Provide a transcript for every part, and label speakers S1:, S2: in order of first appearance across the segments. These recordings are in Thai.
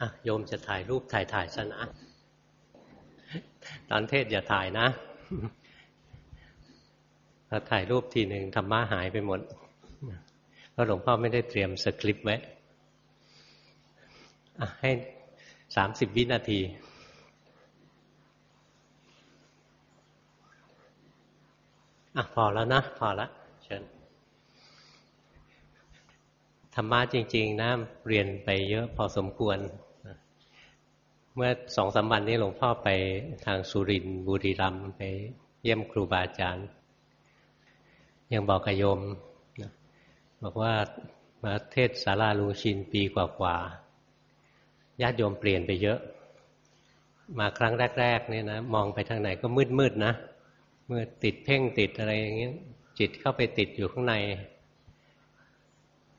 S1: อะโยมจะถ่ายรูปถ่ายถ่ายซะนะ ตอนเทศอย่าถ่ายนะพอถ่ายรูปทีหนึ่งธรรมะหายไปหมดเพราะหลวงพ่อไม่ได้เตรียมสคริปต์ไว้ให้สามสิบวินาทีอะพอแล้วนะ พอแล้วเชิญธรรมะจริง ๆนะเรียนไปเยอะพอสมควร เมื่อสองสามวันนี้หลวงพ่อไปทางสุรินบุรีรัมไปเยี่ยมครูบาอาจารย์ ยังบอกกโยมบอกว่ามาเทศสาราลูชินปีกว่าๆญาติโยมเปลี่ยนไปเยอะ มาครั้งแรกๆเนี่ยนะมองไปทางไหนก็มืดๆนะมืดติดเพ่งติดอะไรอย่างเงี้ยจิตเข้าไปติดอยู่ข้างใน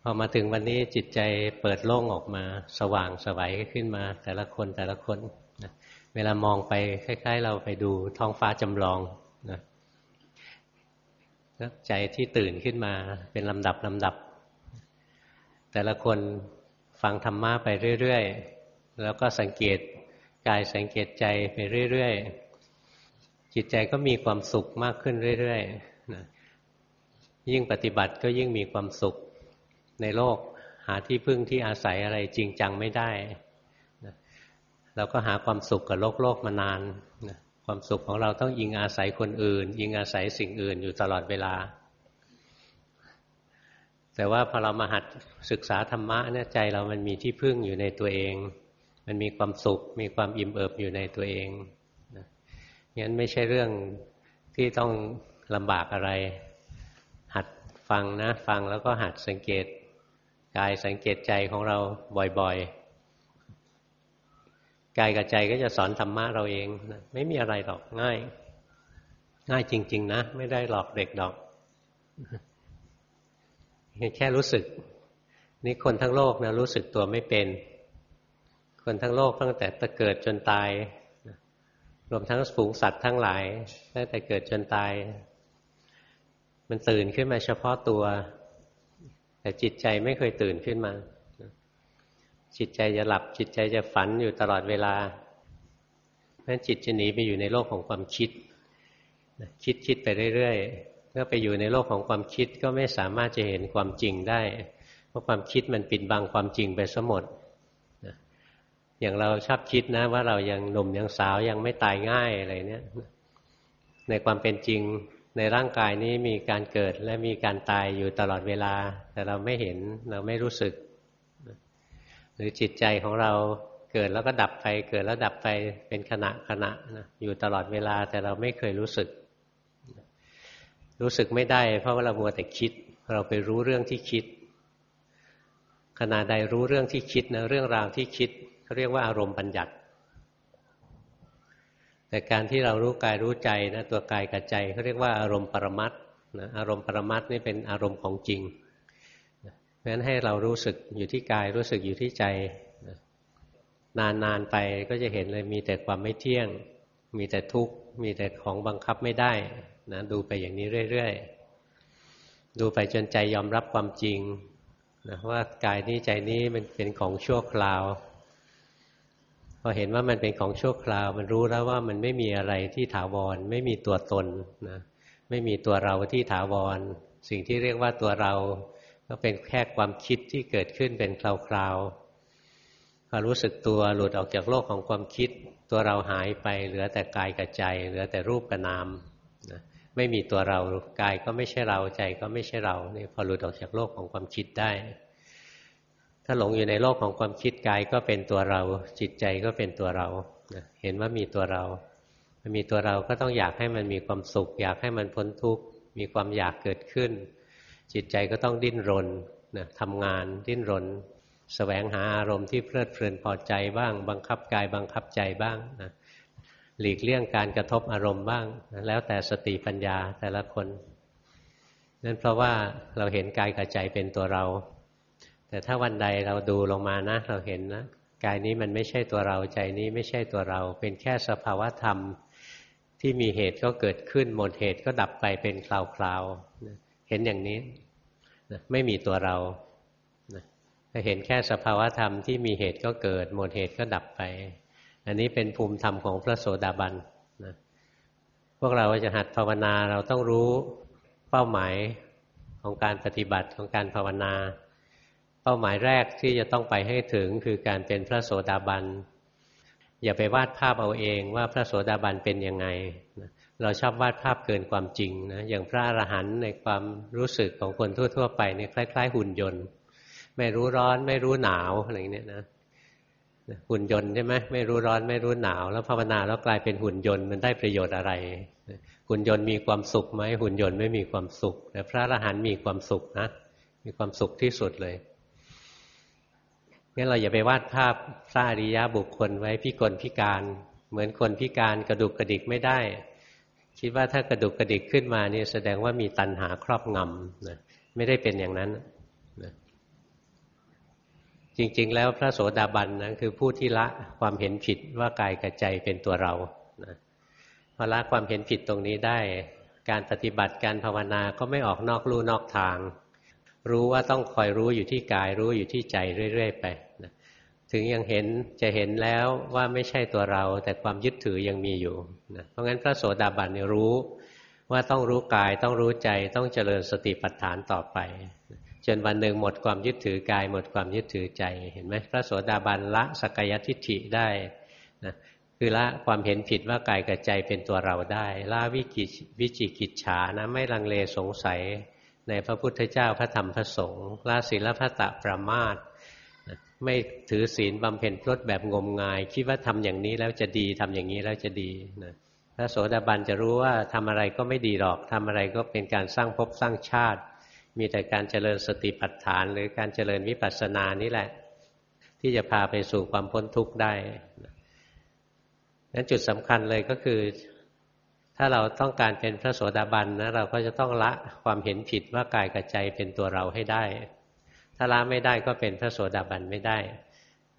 S1: อมาถึงวันนี้จิตใจเปิดโล่งออกมา สว่างสวัยขึ้นมา แต่ละคนแต่ละคนนะเวลามองไปคล้ายๆ เราไปดูท้องฟ้าจำลองนะใจที่ตื่นขึ้นมาเป็นลำดับลำดับ แต่ละคนฟังธรรมะไปเรื่อยๆ แล้วก็สังเกตกายสังเกตใจไปเรื่อยๆ จิตใจก็มีความสุขมากขึ้นเรื่อยๆนะยิ่งปฏิบัติก็ยิ่งมีความสุข ในโลก หาที่พึ่งที่อาศัยอะไรจริงจังไม่ได้เราก็หาความสุขกับโลกโลกมานานความสุขของเราต้องอิงอาศัยคนอื่น อิงอาศัยสิ่งอื่นอยู่ตลอดเวลา แต่ว่าพอเรามาหัดศึกษาธรรมะเนี่ยใจเรามันมีที่พึ่งอยู่ในตัวเอง มันมีความสุข มีความอิ่มเอิบอยู่ในตัวเองงั้นไม่ใช่เรื่องที่ต้องลำบากอะไร หัดฟังนะ ฟังแล้วก็หัดสังเกต กายสังเกตใจของเราบ่อยๆ กายกับใจก็จะสอนธรรมะเราเองนะไม่มีอะไรหรอกง่าย ง่ายจริง ๆ นะ ไม่ได้หลอกเด็กดอกแค่รู้สึก นี่คนทั้งโลกนะรู้สึกตัวไม่เป็น คนทั้งโลกตั้งแต่ตะเกิดจนตายรวมทั้งฝูงสัตว์ทั้งหลายตั้งแต่เกิดจนตาย มันตื่นขึ้นมาเฉพาะตัว แต่จิตใจไม่เคยตื่นขึ้นมา จิตใจจะหลับจิตใจจะฝันอยู่ตลอดเวลาเพราะฉะนั้นจิตจะหนีไปอยู่ในโลกของความคิด คิดคิดไปเรื่อยๆเมื่อไปอยู่ในโลกของความคิดก็ไม่สามารถจะเห็นความจริงได้ เพราะความคิดมันปิดบังความจริงไปสมดอย่างเราชอบคิดนะ ว่าเรายังหนุ่มยังสาวยังไม่ตายง่ายอะไรเนี้ยในความเป็นจริง ในร่างกายนี้มีการเกิดและมีการตายอยู่ตลอดเวลา แต่เราไม่เห็นเราไม่รู้สึก หรือจิตใจของเราเกิดแล้วก็ดับไป เกิดแล้วดับไปเป็นขณะขณะนะอยู่ตลอดเวลาแต่เราไม่เคยรู้สึก รู้สึกไม่ได้ เพราะว่าเรามัวแต่คิด เราไปรู้เรื่องที่คิด ขณะใดรู้เรื่องที่คิดนะเรื่องราวที่คิดเขาเรียกว่าอารมณ์บัญญัติ แต่การที่เรารู้กายรู้ใจนะตัวกายกับใจเขาเรียกว่าอารมณ์ปรมัตนะอารมณ์ปรมัตนี่เป็นอารมณ์ของจริงเพราะฉะนั้นให้เรารู้สึกอยู่ที่กายรู้สึกอยู่ที่ใจนานๆไปก็จะเห็นเลยมีแต่ความไม่เที่ยง มีแต่ทุกข์ มีแต่ของบังคับไม่ได้นะดูไปอย่างนี้เรื่อยๆ ดูไปจนใจยอมรับความจริงนะว่ากายนี้ใจนี้มันเป็นของชั่วคราว อเห็นว่ามันเป็นของชั่วคราว มันรู้แล้วว่ามันไม่มีอะไรที่ถาวร ไม่มีตัวตนนะไม่มีตัวเราที่ถาวร สิ่งที่เรียกว่าตัวเรา ก็เป็นแค่ความคิดที่เกิดขึ้นเป็นคราวๆพอรู้สึกตัวหลุดออกจากโลกของความคิด ตัวเราหายไปเหลือแต่กายกับใจ เหลือแต่รูปกับนามนะไม่มีตัวเรากายก็ไม่ใช่เราใจก็ไม่ใช่เรานี่พอหลุดออกจากโลกของความคิดได้ ถ้าหลงอยู่ในโลกของความคิดกายก็เป็นตัวเรา จิตใจก็เป็นตัวเราเห็นว่ามีตัวเรา มันมีตัวเราก็ต้องอยากให้มันมีความสุข อยากให้มันพ้นทุกข์มีความอยากเกิดขึ้น จิตใจก็ต้องดิ้นรนนะทำงานดิ้นรนสแสวงหาอารมณ์ที่เพลิดเพลินพอใจบ้าง บังคับกายบังคับใจบ้างนะหลีกเลี่ยงการกระทบอารมณ์บ้างนะแล้วแต่สติปัญญาแต่ละคนนั่นเพราะว่าเราเห็นกายกับใจเป็นตัวเรา แต่ถ้าวันใดเราดูลงมานะ เราเห็นนะกายนี้มันไม่ใช่ตัวเราใจนี้ไม่ใช่ตัวเรา เป็นแค่สภาวะธรรมที่มีเหตุก็เกิดขึ้นหมดเหตุก็ดับไปเป็นคราวๆเห็นอย่างนี้ไม่มีตัวเราจะเห็นแค่สภาวธรรมที่มีเหตุก็เกิด หมดเหตุก็ดับไป อันนี้เป็นภูมิธรรมของพระโสดาบันนะพวกเราจะหัดภาวนาเราต้องรู้เป้าหมายของการปฏิบัติของการภาวนา เป้าหมายแรกที่จะต้องไปให้ถึงคือการเป็นพระโสดาบัน อย่าไปวาดภาพเอาเองว่าพระโสดาบันเป็นยังไง เราชอบวาดภาพเกินความจริงนะอย่างพระอรหันต์ในความรู้สึกของคนทั่ว ๆ ไปเนี่ยคล้าย ๆ หุ่นยนต์ ไม่รู้ร้อนไม่รู้หนาวอะไรเนี้ยนะหุ่นยนต์ใช่ไหมไม่รู้ร้อนไม่รู้หนาว แล้วภาวนาแล้วกลายเป็นหุ่นยนต์มันได้ประโยชน์อะไร หุ่นยนต์มีความสุขไหมหุ่นยนต์ไม่มีความสุข แต่พระอรหันต์มีความสุขนะมีความสุขที่สุดเลย งั้นเราอย่าไปวาดภาพพระอริยะบุคคลไว้พิกลพิการ เหมือนคนพิการกระดุกกระดิกไม่ได้ คิดว่าถ้ากระดุกกระดิกขึ้นมานี่แสดงว่ามีตัณหาครอบงำนะไม่ได้เป็นอย่างนั้นนะจริง ๆ แล้วพระโสดาบันนะคือผู้ที่ละความเห็นผิดว่ากายกับใจเป็นตัวเรานะพอละความเห็นผิดตรงนี้ได้ การปฏิบัติการภาวนาก็ไม่ออกนอกลู่นอกทาง รู้ว่าต้องคอยรู้อยู่ที่กาย รู้อยู่ที่ใจเรื่อยๆไปนะถึงยังเห็นจะเห็นแล้วว่าไม่ใช่ตัวเรา แต่ความยึดถือยังมีอยู่นะเพราะงั้นพระโสดาบันรู้ว่าต้องรู้กายต้องรู้ใจต้องเจริญสติปัฏฐานต่อไปจนวันหนึ่งหมดความยึดถือกาย หมดความยึดถือใจเห็นไหมพระโสดาบันละสกยทิฏฐิได้นะคือละความเห็นผิดว่ากายกับใจเป็นตัวเราได้ ละวิกิวิจิกิจฉานะไม่ลังเลสงสัย ในพระพุทธเจ้าพระธรรมพระสงฆ์ละศีลพัตตประมาทไม่ถือศีลบำเพ็ญพรตแบบงมงาย คิดว่าทำอย่างนี้แล้วจะดีทำอย่างนี้แล้วจะดีนะพระโสดาบันจะรู้ว่าทำอะไรก็ไม่ดีหรอกทำอะไรก็เป็นการสร้างภพสร้างชาติ มีแต่การเจริญสติปัฏฐาน หรือการเจริญวิปัสสนานี่แหละ ที่จะพาไปสู่ความพ้นทุกข์ได้นั้นจุดสำคัญเลยก็คือ ถ้าเราต้องการเป็นพระโสดาบันนะเราก็จะต้องละความเห็นผิดว่ากายกับใจเป็นตัวเราให้ได้ ถ้าละไม่ได้ก็เป็นพระโสดาบันไม่ได้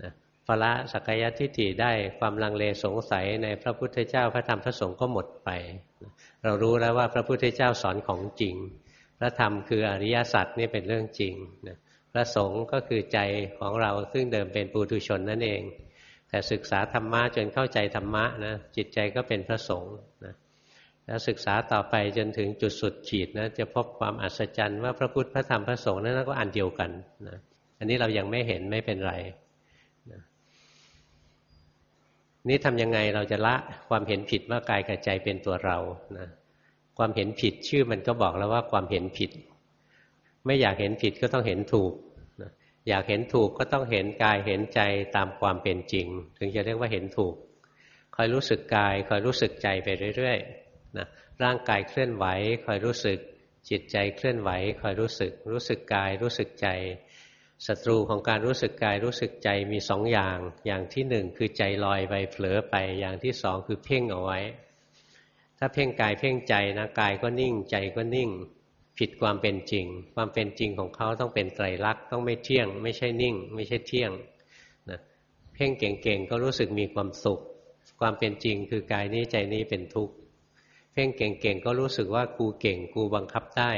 S1: นะพอละสักยทิฏฐิได้ความลังเลสงสัยในพระพุทธเจ้าพระธรรมพระสงฆ์ก็หมดไป เรารู้แล้วว่าพระพุทธเจ้าสอนของจริง พระธรรมคืออริยสัจนี่เป็นเรื่องจริงนะพระสงฆ์ก็คือใจของเราซึ่งเดิมเป็นปุถุชนนั่นเอง แต่ศึกษาธรรมะจนเข้าใจธรรมะนะจิตใจก็เป็นพระสงฆ์ แล้วศึกษาต่อไปจนถึงจุดสุดขีดนะจะพบความอัศจรรย์ว่าพระพุทธพระธรรมพระสงฆ์นั้นก็อันเดียวกันนะอันนี้เรายังไม่เห็นไม่เป็นไรนะนี่ทำยังไงเราจะละความเห็นผิดว่ากายกับใจเป็นตัวเรานะความเห็นผิดชื่อมันก็บอกแล้วว่าความเห็นผิด ไม่อยากเห็นผิดก็ต้องเห็นถูกอยากเห็นถูกก็ต้องเห็นกายเห็นใจตามความเป็นจริง ถึงจะเรียกว่าเห็นถูกคอยรู้สึกกายคอยรู้สึกใจไปเรื่อยๆ นะร่างกายเคลื่อนไหวคอยรู้สึก จิตใจเคลื่อนไหวคอยรู้สึก รู้สึกกายรู้สึกใจศัตรูของการรู้สึกกายรู้สึกใจมีสองอย่าง อย่างที่หนึ่งคือใจลอยไปเผลอไป อย่างที่สองคือเพ่งเอาไว้ ถ้าเพ่งกายเพ่งใจนะกายก็นิ่งใจก็นิ่ง ผิดความเป็นจริง ความเป็นจริงของเขาต้องเป็นไตรลักษณ์ต้องไม่เที่ยง ไม่ใช่นิ่ง ไม่ใช่เที่ยงนะเพ่งเก่งๆก็รู้สึกมีความสุข ความเป็นจริงคือกายนี้ใจนี้เป็นทุกข์ พ่งเก่งๆก็รู้สึกว่ากูเก่งกูบังคับได้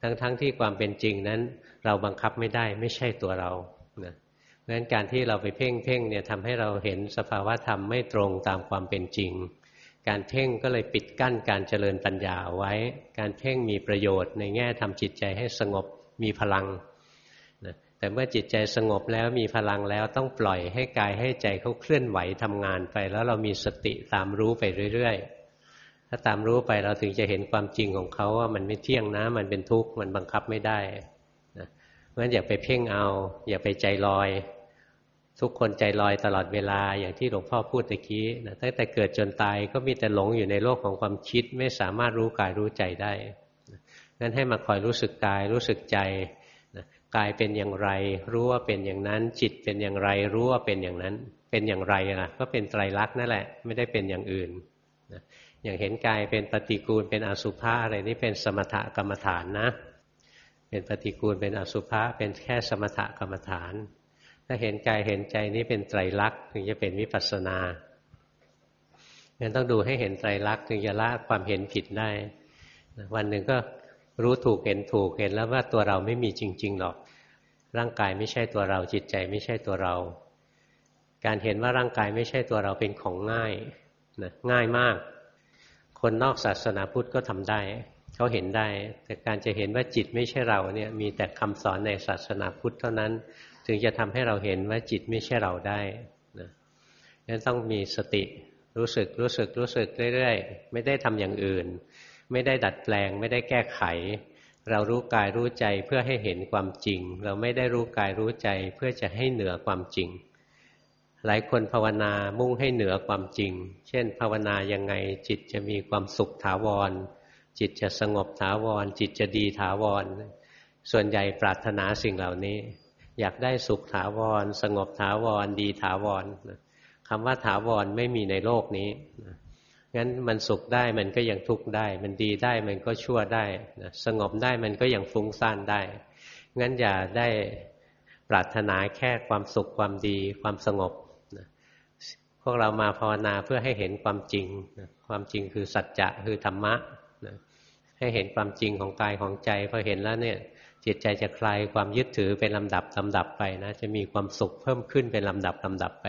S1: ทั้งๆทที่ความเป็นจริงนั้น เราบังคับไม่ได้ไม่ใช่ตัวเรานะเพราะฉะนั้นการที่เราไปเพ่งเพ่งเนี่ยทำให้เราเห็นสภาวะธรรมไม่ตรงตามความเป็นจริง การเพ่งก็เลยปิดกั้นการเจริญปัญญาไว้ การเพ่งมีประโยชน์ ในแง่ทำจิตใจให้สงบมีพลังนะแต่เมื่อจิตใจสงบแล้วมีพลังแล้วต้องปล่อยให้กายให้ใจเขาเคลื่อนไหวทำงานไป แล้วเรามีสติตามรู้ไปเรื่อยๆ ถ้าตามรู้ไปเราถึงจะเห็นความจริงของเขาว่ามันไม่เที่ยงนะ มันเป็นทุกข์มันบังคับไม่ได้นะเพราะฉะนั้นอย่าไปเพ่งเอา อย่าไปใจลอย ทุกคนใจลอยตลอดเวลาอย่างที่หลวงพ่อพูดตะกี้นะตั้งแต่เกิดจนตายก็มีแต่หลงอยู่ในโลกของความคิดไม่สามารถรู้กายรู้ใจได้งั้นให้มาคอยรู้สึกกายรู้สึกใจกายเป็นอย่างไร รู้ว่าเป็นอย่างนั้น จิตเป็นอย่างไร รู้ว่าเป็นอย่างนั้น เป็นอย่างไรนะก็เป็นไตรลักษณ์นั่นแหละ ไม่ได้เป็นอย่างอื่น อย่างเห็นกายเป็นปฏิกูลเป็นอสุภะอะไรนี่เป็นสมถกรรมฐานนะ เป็นปฏิกูลเป็นอสุภะเป็นแค่สมถกรรมฐาน ถ้าเห็นกายเห็นใจนี้เป็นไตรลักษณ์ถึงจะเป็นวิปัสสนางั้นต้องดูให้เห็นไตรลักษณ์ถึงจะละความเห็นผิดได้ วันหนึ่งก็รู้ถูกเห็นถูกเห็นแล้วว่าตัวเราไม่มีจริง ๆหรอก ร่างกายไม่ใช่ตัวเราจิตใจไม่ใช่ตัวเรา การเห็นว่าร่างกายไม่ใช่ตัวเราเป็นของง่ายนะง่ายมาก คนนอกศาสนาพุทธก็ทำได้เขาเห็นได้ แต่การจะเห็นว่าจิตไม่ใช่เราเนี่ยมีแต่คำสอนในศาสนาพุทธเท่านั้น ถึงจะทำให้เราเห็นว่าจิตไม่ใช่เราได้นะนั้นต้องมีสติรู้สึกรู้สึกรู้สึกเรื่อยๆ ไม่ได้ทำอย่างอื่น ไม่ได้ดัดแปลง ไม่ได้แก้ไข เรารู้กายรู้ใจเพื่อให้เห็นความจริง เราไม่ได้รู้กายรู้ใจเพื่อจะให้เหนือความจริง หลายคนภาวนามุ่งให้เหนือความจริง เช่น ภาวนายังไงจิตจะมีความสุขถาวร จิตจะสงบถาวร จิตจะดีถาวร ส่วนใหญ่ปรารถนาสิ่งเหล่านี้ อยากได้สุขถาวร สงบถาวร ดีถาวรคำว่าถาวรไม่มีในโลกนี้งั้นมันสุขได้มันก็ยังทุกข์ได้ มันดีได้มันก็ชั่วได้นะสงบได้มันก็ยังฟุ้งซ่านได้ งั้นอย่าได้ปรารถนาแค่ความสุขความดี ความสงบ วกเรามาภาวนาเพื่อให้เห็นความจริงนะความจริงคือสัจจะคือธรรมะนะให้เห็นความจริงของกายของใจพอเห็นแล้วเนี่ยจิตใจจะคลายความยึดถือเป็นลำดับลำดับไปนะจะมีความสุขเพิ่มขึ้นเป็นลำดับลำดับไป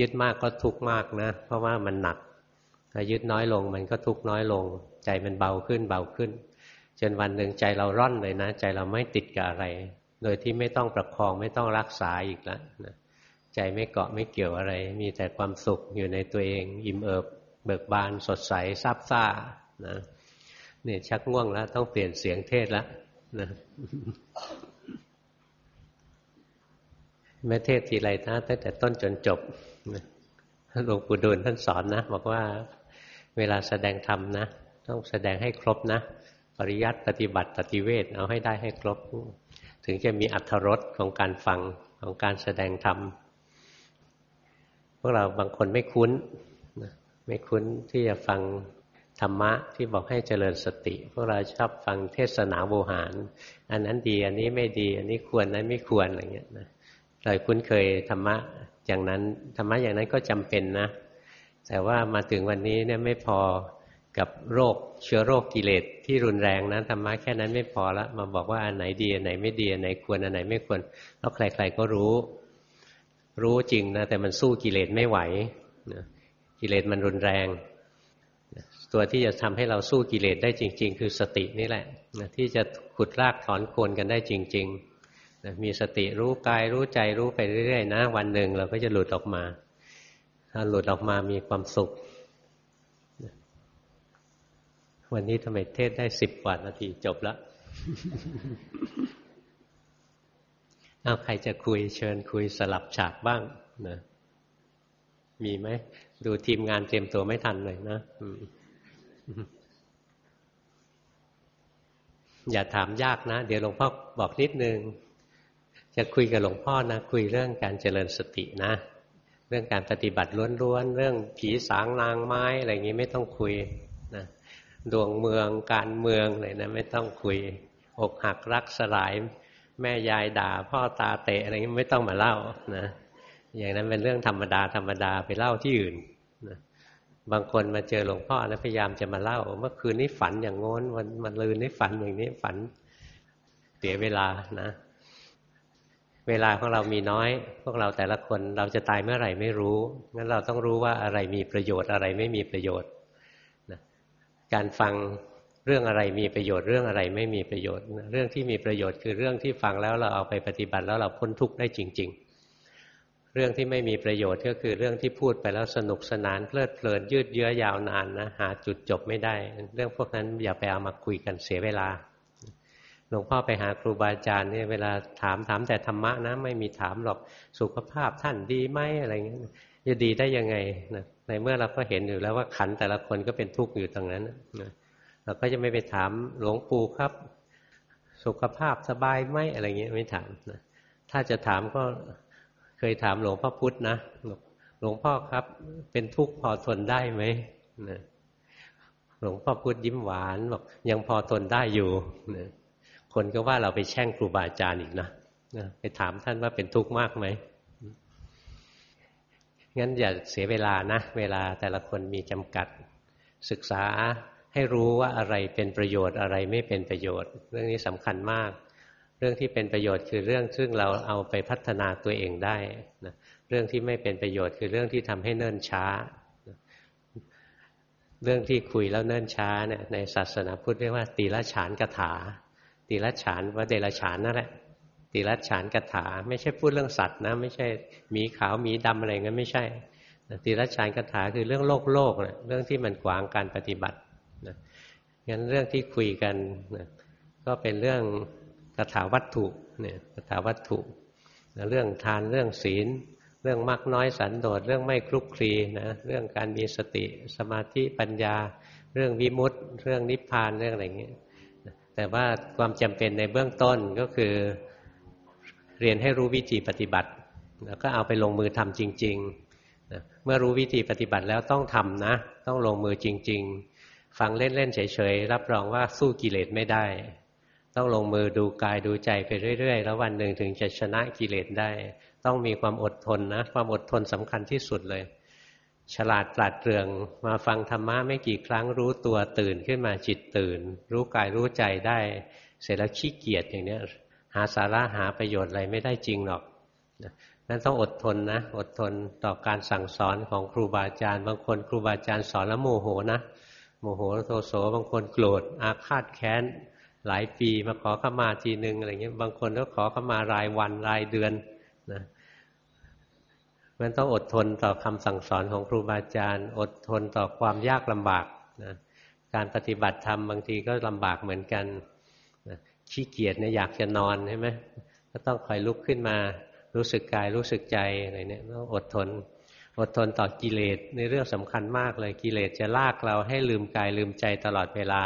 S1: ยึดมากก็ทุกข์มากนะ เพราะว่ามันหนักถ้ายึดน้อยลงมันก็ทุกข์น้อยลง ใจมันเบาขึ้นเบาขึ้น จนวันหนึ่งใจเราร่อนเลยนะ ใจเราไม่ติดกับอะไร โดยที่ไม่ต้องประคองไม่ต้องรักษาอีกแล้วนะ ใจไม่เกาะไม่เกี่ยวอะไร มีแต่ความสุขอยู่ในตัวเอง อิ่มเอิบ เบิกบานสดใสซาบซ่านะนี่ยชักง่วงแล้ว ต้องเปลี่ยนเสียงเทศแล้วนะแม่เทศทีไรนะตั้งแต่ต้นจนจบหลวงปู่ดูลท่านสอนนะ บอกว่าเวลาแสดงธรรมนะ ต้องแสดงให้ครบนะ ปริยัติปฏิบัติปฏิเวทเอาให้ได้ให้ครบ ถึงจะมีอัธรสของการฟังของการแสดงธรรม วกเราบางคนไม่คุ้นไม่คุ้นที่จะฟังธรรมะที่บอกให้เจริญสติ พวกเราชอบฟังเทศนาโวหาร อันนั้นดีอันนี้ไม่ดีอันนี้ควรนั้นไม่ควรอะไรเงี้ยนะเราคุ้นเคยธรรมะอย่างนั้นธรรมะอย่างนั้นก็จำเป็นนะ แต่ว่ามาถึงวันนี้เนี่ยไม่พอกับโรคเชื้อโรคกิเลสที่รุนแรงนะธรรมะแค่นั้นไม่พอละมาบอกว่าอันไหนดีอันไหนไม่ดีอันไหนควรอันไหนไม่ควรแล้วใครๆก็รู้ รู้จริงนะแต่มันสู้กิเลสไม่ไหวนะกิเลสมันรุนแรง ตัวที่จะทำให้เราสู้กิเลสได้จริง ๆ คือสตินี่แหละนะที่จะขุดรากถอนโคนกันได้จริงๆมีสติรู้กายรู้ใจรู้ไปเรื่อยๆนะ วันหนึ่งเราก็จะหลุดออกมา ถ้าหลุดออกมามีความสุข วันนี้ทำไมเทศได้สิบกว่านาทีจบแล้ว เอาใครจะคุยเชิญคุยสลับฉากบ้างนะมีไหม ดูทีมงานเตรียมตัวไม่ทันเลยนะอย่าถามยากนะ เดี๋ยวหลวงพ่อบอกนิดนึง จะคุยกับหลวงพ่อนะ คุยเรื่องการเจริญสตินะ เรื่องการปฏิบัติล้วนๆ เรื่องผีสางนางไม้อะไรอย่างนี้ไม่ต้องคุยนะดวงเมืองการเมืองอะไรนะ ไม่ต้องคุยอกหักรักสลาย แม่ยายด่า พ่อตาเตะอะไรนี้ไม่ต้องมาเล่านะอย่างนั้นเป็นเรื่องธรรมดาธรรมดาไปเล่าที่อื่นนะบางคนมาเจอหลวงพ่อแล้วพยายามจะมาเล่า เมื่อคืนนี้ฝันอย่างงน้นวันมันลืนนี้ฝันอย่างนี้ฝันเสียเวลานะ เวลาของเรามีน้อย พวกเราแต่ละคนเราจะตายเมื่อไหร่ไม่รู้งั้นเราต้องรู้ว่าอะไรมีประโยชน์อะไรไม่มีประโยชน์นะการฟัง เรื่องอะไรมีประโยชน์เรื่องอะไรไม่มีประโยชน์ เรื่องที่มีประโยชน์คือเรื่องที่ฟังแล้วเราเอาไปปฏิบัติแล้วเราพ้นทุกข์ได้จริง ๆ เรื่องที่ไม่มีประโยชน์ก็คือเรื่องที่พูดไปแล้วสนุกสนานเพลิดเพลินยืดเยื้อยาวนานนะหาจุดจบไม่ได้ เรื่องพวกนั้นอย่าไปเอามาคุยกันเสียเวลาหลวงพ่อไปหาครูบาอาจารย์เนี่ยเวลาถามถามแต่ธรรมะนะไม่มีถามหรอกสุขภาพท่านดีไหมอะไรเงี้ยจะดีได้ยังไงนะในเมื่อเราก็เห็นอยู่แล้วว่าขันแต่ละคนก็เป็นทุกข์อยู่ตรงนั้นนะ เราก็จะไม่ไปถามหลวงปู่ครับ สุขภาพสบายไหมอะไรเงี้ยไม่ถามนะถ้าจะถามก็เคยถามหลวงพ่อพุธนะหลวงพ่อครับ เป็นทุกข์พอทนได้ไหมนะหลวงพ่อพุธยิ้มหวานบอกยังพอทนได้อยู่นะคนก็ว่าเราไปแช่งครูบาอาจารย์อีกนะไปถามท่านว่าเป็นทุกข์มากไหมงั้นอย่าเสียเวลานะ เวลาแต่ละคนมีจำกัดศึกษา ให้รู้ว่าอะไรเป็นประโยชน์อะไรไม่เป็นประโยชน์ เรื่องนี้สำคัญมาก เรื่องที่เป็นประโยชน์คือเรื่องซึ่งเราเอาไปพัฒนาตัวเองได้นะเรื่องที่ไม่เป็นประโยชน์คือเรื่องที่ทำให้เนิ่นช้า เรื่องที่คุยแล้วเนิ่นช้าเนี่ยในศาสนาพุทธเรียกว่าตีละฉานกถา ตีละฉานว่าเดละฉานนั่นแหละตีละฉานกถา ไม่ใช่พูดเรื่องสัตว์นะ ไม่ใช่หมีขาวหมีดำอะไรเงี้ยไม่ใช่ตีละฉานกถาคือเรื่องโลกโลกนะเรื่องที่มันขวางการปฏิบัติ นะงั้นเรื่องที่คุยกันนะก็เป็นเรื่องคาถาวัตถุเนี่ยคาถาวัตถุนะเรื่องทานเรื่องศีล เรื่องมากน้อยสันโดษเรื่องไม่คลุกคลีนะเรื่องการมีสติสมาธิปัญญา เรื่องวิมุตต์เรื่องนิพพานเรื่องอะไรอย่างเงี้ยแต่ว่าความจำเป็นในเบื้องต้นก็คือเรียนให้รู้วิธีปฏิบัติ แล้วก็เอาไปลงมือทำจริงๆเมื่อรู้วิธีปฏิบัติแล้วต้องทำนะ ต้องลงมือจริง ๆ ฟังเล่นๆเฉยๆรับรองว่าสู้กิเลสไม่ได้ ต้องลงมือดูกายดูใจไปเรื่อย ๆ แล้ววันหนึ่งถึงจะชนะกิเลสได้ ต้องมีความอดทนนะ ความอดทนสำคัญที่สุดเลย ฉลาดปราดเปรื่อง มาฟังธรรมะไม่กี่ครั้งรู้ตัวตื่นขึ้นมาจิตตื่น รู้กายรู้ใจได้ เสร็จแล้วขี้เกียจอย่างเนี้ยหาสาระหาประโยชน์อะไรไม่ได้จริงหรอกนั้นต้องอดทนนะ อดทนต่อการสั่งสอนของครูบาอาจารย์ บางคนครูบาอาจารย์สอนแล้วโมโหนะ มโหโทโสบางคนโกรธอาฆาตแค้น หลายปีมาขอขมาทีหนึ่งอะไรเงี้ยบางคนก็ขอขมารายวันรายเดือนนะมันต้องอดทนต่อคำสั่งสอนของครูบาอาจารย์ อดทนต่อความยากลำบากนะการปฏิบัติธรรมบางทีก็ลำบากเหมือนกันนะขี้เกียจเนี่ยอยากจะนอนใช่ไหมก็ต้องคอยลุกขึ้นมารู้สึกกายรู้สึกใจอะไรเนี่ยต้องอดทน อดทนต่อกิเลสในเรื่องสำคัญมากเลยกิเลสจะลากเราให้ลืมกายลืมใจตลอดเวลา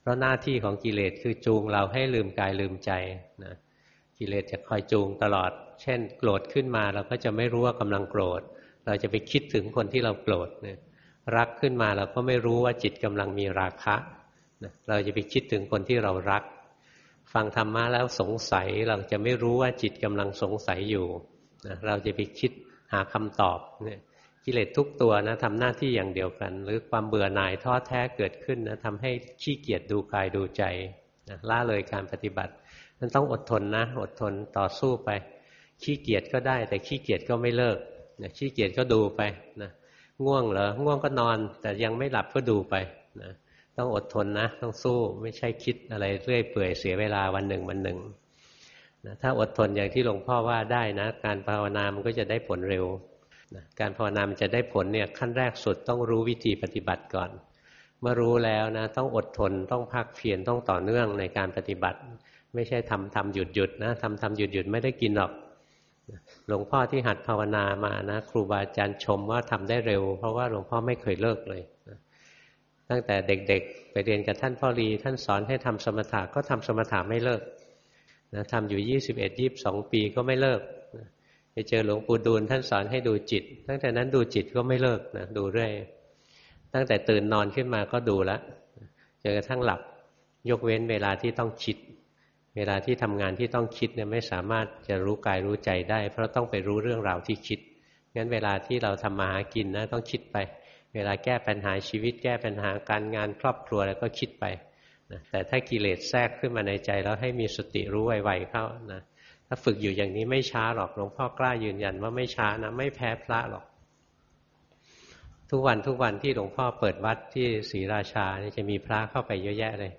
S1: เพราะหน้าที่ของกิเลสคือจูงเราให้ลืมกายลืมใจนะกิเลสจะคอยจูงตลอด เช่น โกรธขึ้นมาเราก็จะไม่รู้ว่ากำลังโกรธ เราจะไปคิดถึงคนที่เราโกรธนะรักขึ้นมาเราก็ไม่รู้ว่าจิตกำลังมีราคะนะเราจะไปคิดถึงคนที่เรารัก ฟังธรรมะแล้วสงสัยเราจะไม่รู้ว่าจิตกำลังสงสัยอยู่นะเราจะไปคิด หาคำตอบเนี่ยกิเลสทุกตัวนะทำหน้าที่อย่างเดียวกัน หรือความเบื่อหน่ายท้อแท้เกิดขึ้นนะทำให้ขี้เกียจดูกายดูใจนะล่าเลยการปฏิบัติมันต้องอดทนนะ อดทนต่อสู้ไป ขี้เกียจก็ได้ แต่ขี้เกียจก็ไม่เลิกนะขี้เกียจก็ดูไปนะง่วงเหรอง่วงก็นอน แต่ยังไม่หลับก็ดูไปนะต้องอดทนนะ ต้องสู้ไม่ใช่คิดอะไรเรื่อยเปื่อยเสียเวลาวันหนึ่งวันหนึ่ง นะถ้าอดทนอย่างที่หลวงพ่อว่าได้นะ การภาวนามันก็จะได้ผลเร็วนะการภาวนามันจะได้ผลเนี่ยขั้นแรกสุดต้องรู้วิธีปฏิบัติก่อน เมื่อรู้แล้วนะต้องอดทนต้องพักเพียรต้องต่อเนื่องในการปฏิบัติ ไม่ใช่ทำทำหยุดหยุดนะทำทำหยุดหยุดไม่ได้กินหรอกหลวงพ่อที่หัดภาวนามานะ ครูบาอาจารย์ชมว่าทำได้เร็ว เพราะว่าหลวงพ่อไม่เคยเลิกเลยตั้งแต่เด็กๆ ไปเรียนกับท่านพ่อรีท่านสอนให้ทำสมถะก็ทำสมถะไม่เลิก นะทำอยู่ยี่สิบเอ็ดยี่บสองปีก็ไม่เลิกไปเจอหลวงปู่ดูลท่านสอนให้ดูจิต ตั้งแต่นั้นดูจิตก็ไม่เลิกนะดูเรื่อยตั้งแต่ตื่นนอนขึ้นมาก็ดูแล้วจนกระทั่งหลับยกเว้นเวลาที่ต้องคิด เวลาที่ทำงานที่ต้องคิดเนี่ยไม่สามารถจะรู้กายรู้ใจได้ เพราะต้องไปรู้เรื่องราวที่คิดงั้นเวลาที่เราทำมาหากินนะต้องคิดไป เวลาแก้ปัญหาชีวิต แก้ปัญหาการงานครอบครัวแล้วก็คิดไป นะแต่ถ้ากิเลสแทรกขึ้นมาในใจแล้วให้มีสติรู้ไวๆเข้านะถ้าฝึกอยู่อย่างนี้ไม่ช้าหรอกหลวงพ่อกล้ายืนยันว่าไม่ช้านะไม่แพ้พระหรอก ทุกวันทุกวันที่หลวงพ่อเปิดวัดที่ศรีราชานี่จะมีพระเข้าไปเยอะแยะเลย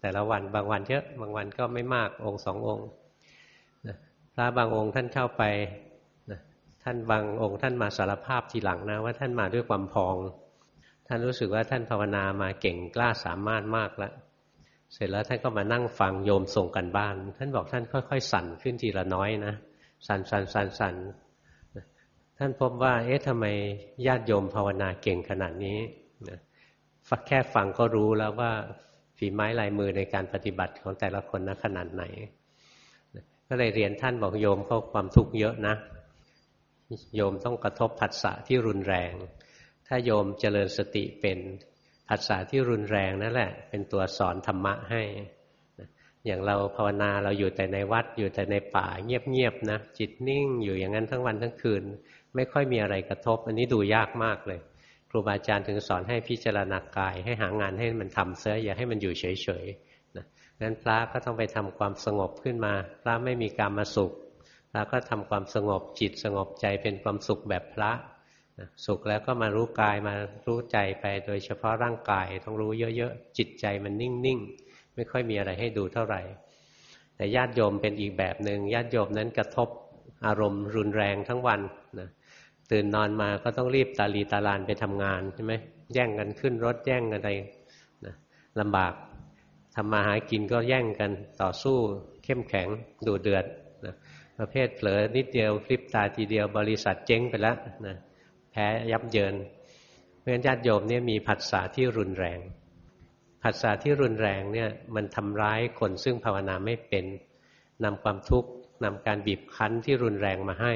S1: แต่ละวันบางวันเยอะบางวันก็ไม่มากองค์สององค์พระบางองค์ท่านเข้าไปท่านบางองค์ท่านมาสารภาพทีหลังนะว่าท่านมาด้วยความพอง ท่านรู้สึกว่าท่านภาวนามาเก่งกล้าสามารถมากแล้ว เสร็จแล้วท่านก็มานั่งฟังโยมส่งกันบ้าน ท่านบอกท่านค่อยๆ สั่นขึ้นทีละน้อยนะ สั่นสั่นสั่นสั่นท่านพบว่า เอ๊ะทำไมญาติโยมภาวนาเก่งขนาดนี้นะฟักแค่ฟังก็รู้แล้วว่าฝีไม้ลายมือในการปฏิบัติของแต่ละคนนะขนาดไหน ก็เลยเรียนท่านบอกโยมเขาความทุกข์เยอะนะ โยมต้องกระทบผัสสะที่รุนแรง ถ้าโยมเจริญสติเป็น ผัสสะที่รุนแรงนั่นแหละ เป็นตัวสอนธรรมะให้ อย่างเราภาวนาเราอยู่แต่ในวัดอยู่แต่ในป่าเงียบๆนะจิตนิ่งอยู่อย่างนั้นทั้งวันทั้งคืน ไม่ค่อยมีอะไรกระทบ อันนี้ดูยากมากเลย ครูบาอาจารย์ถึงสอนให้พิจารณากาย ให้หางานให้มันทำเสียอย่าให้มันอยู่เฉยๆนะงั้นพระก็ต้องไปทำความสงบขึ้นมา พระไม่มีการมาสุขพระก็ทำความสงบจิตสงบใจเป็นความสุขแบบพระ สุขแล้วก็มารู้กายมารู้ใจไปโดยเฉพาะร่างกายต้องรู้เยอะๆจิตใจมันนิ่งๆ ไม่ค่อยมีอะไรให้ดูเท่าไหร่ แต่ญาติโยมเป็นอีกแบบหนึ่งญาติโยมนั้นกระทบอารมณ์รุนแรงทั้งวันนะตื่นนอนมาก็ต้องรีบตาลีตาลานไปทำงานใช่ไหมแย่งกันขึ้นรถแย่งกันอะไรนะลำบากทำมาหากินก็แย่งกันต่อสู้ เข้มแข็งดูเดือดนะประเภทเผลอนิดเดียวคลิปตาทีเดียวบริษัทเจ๊งไปแล้วนะ แพ้ยับเยินเพราะฉะนั้นญาติโยมเนี่ยมีผัสสะที่รุนแรงผัสสะที่รุนแรงเนี่ยมันทำร้ายคนซึ่งภาวนาไม่เป็นนำความทุกข์นำการบีบคั้นที่รุนแรงมาให้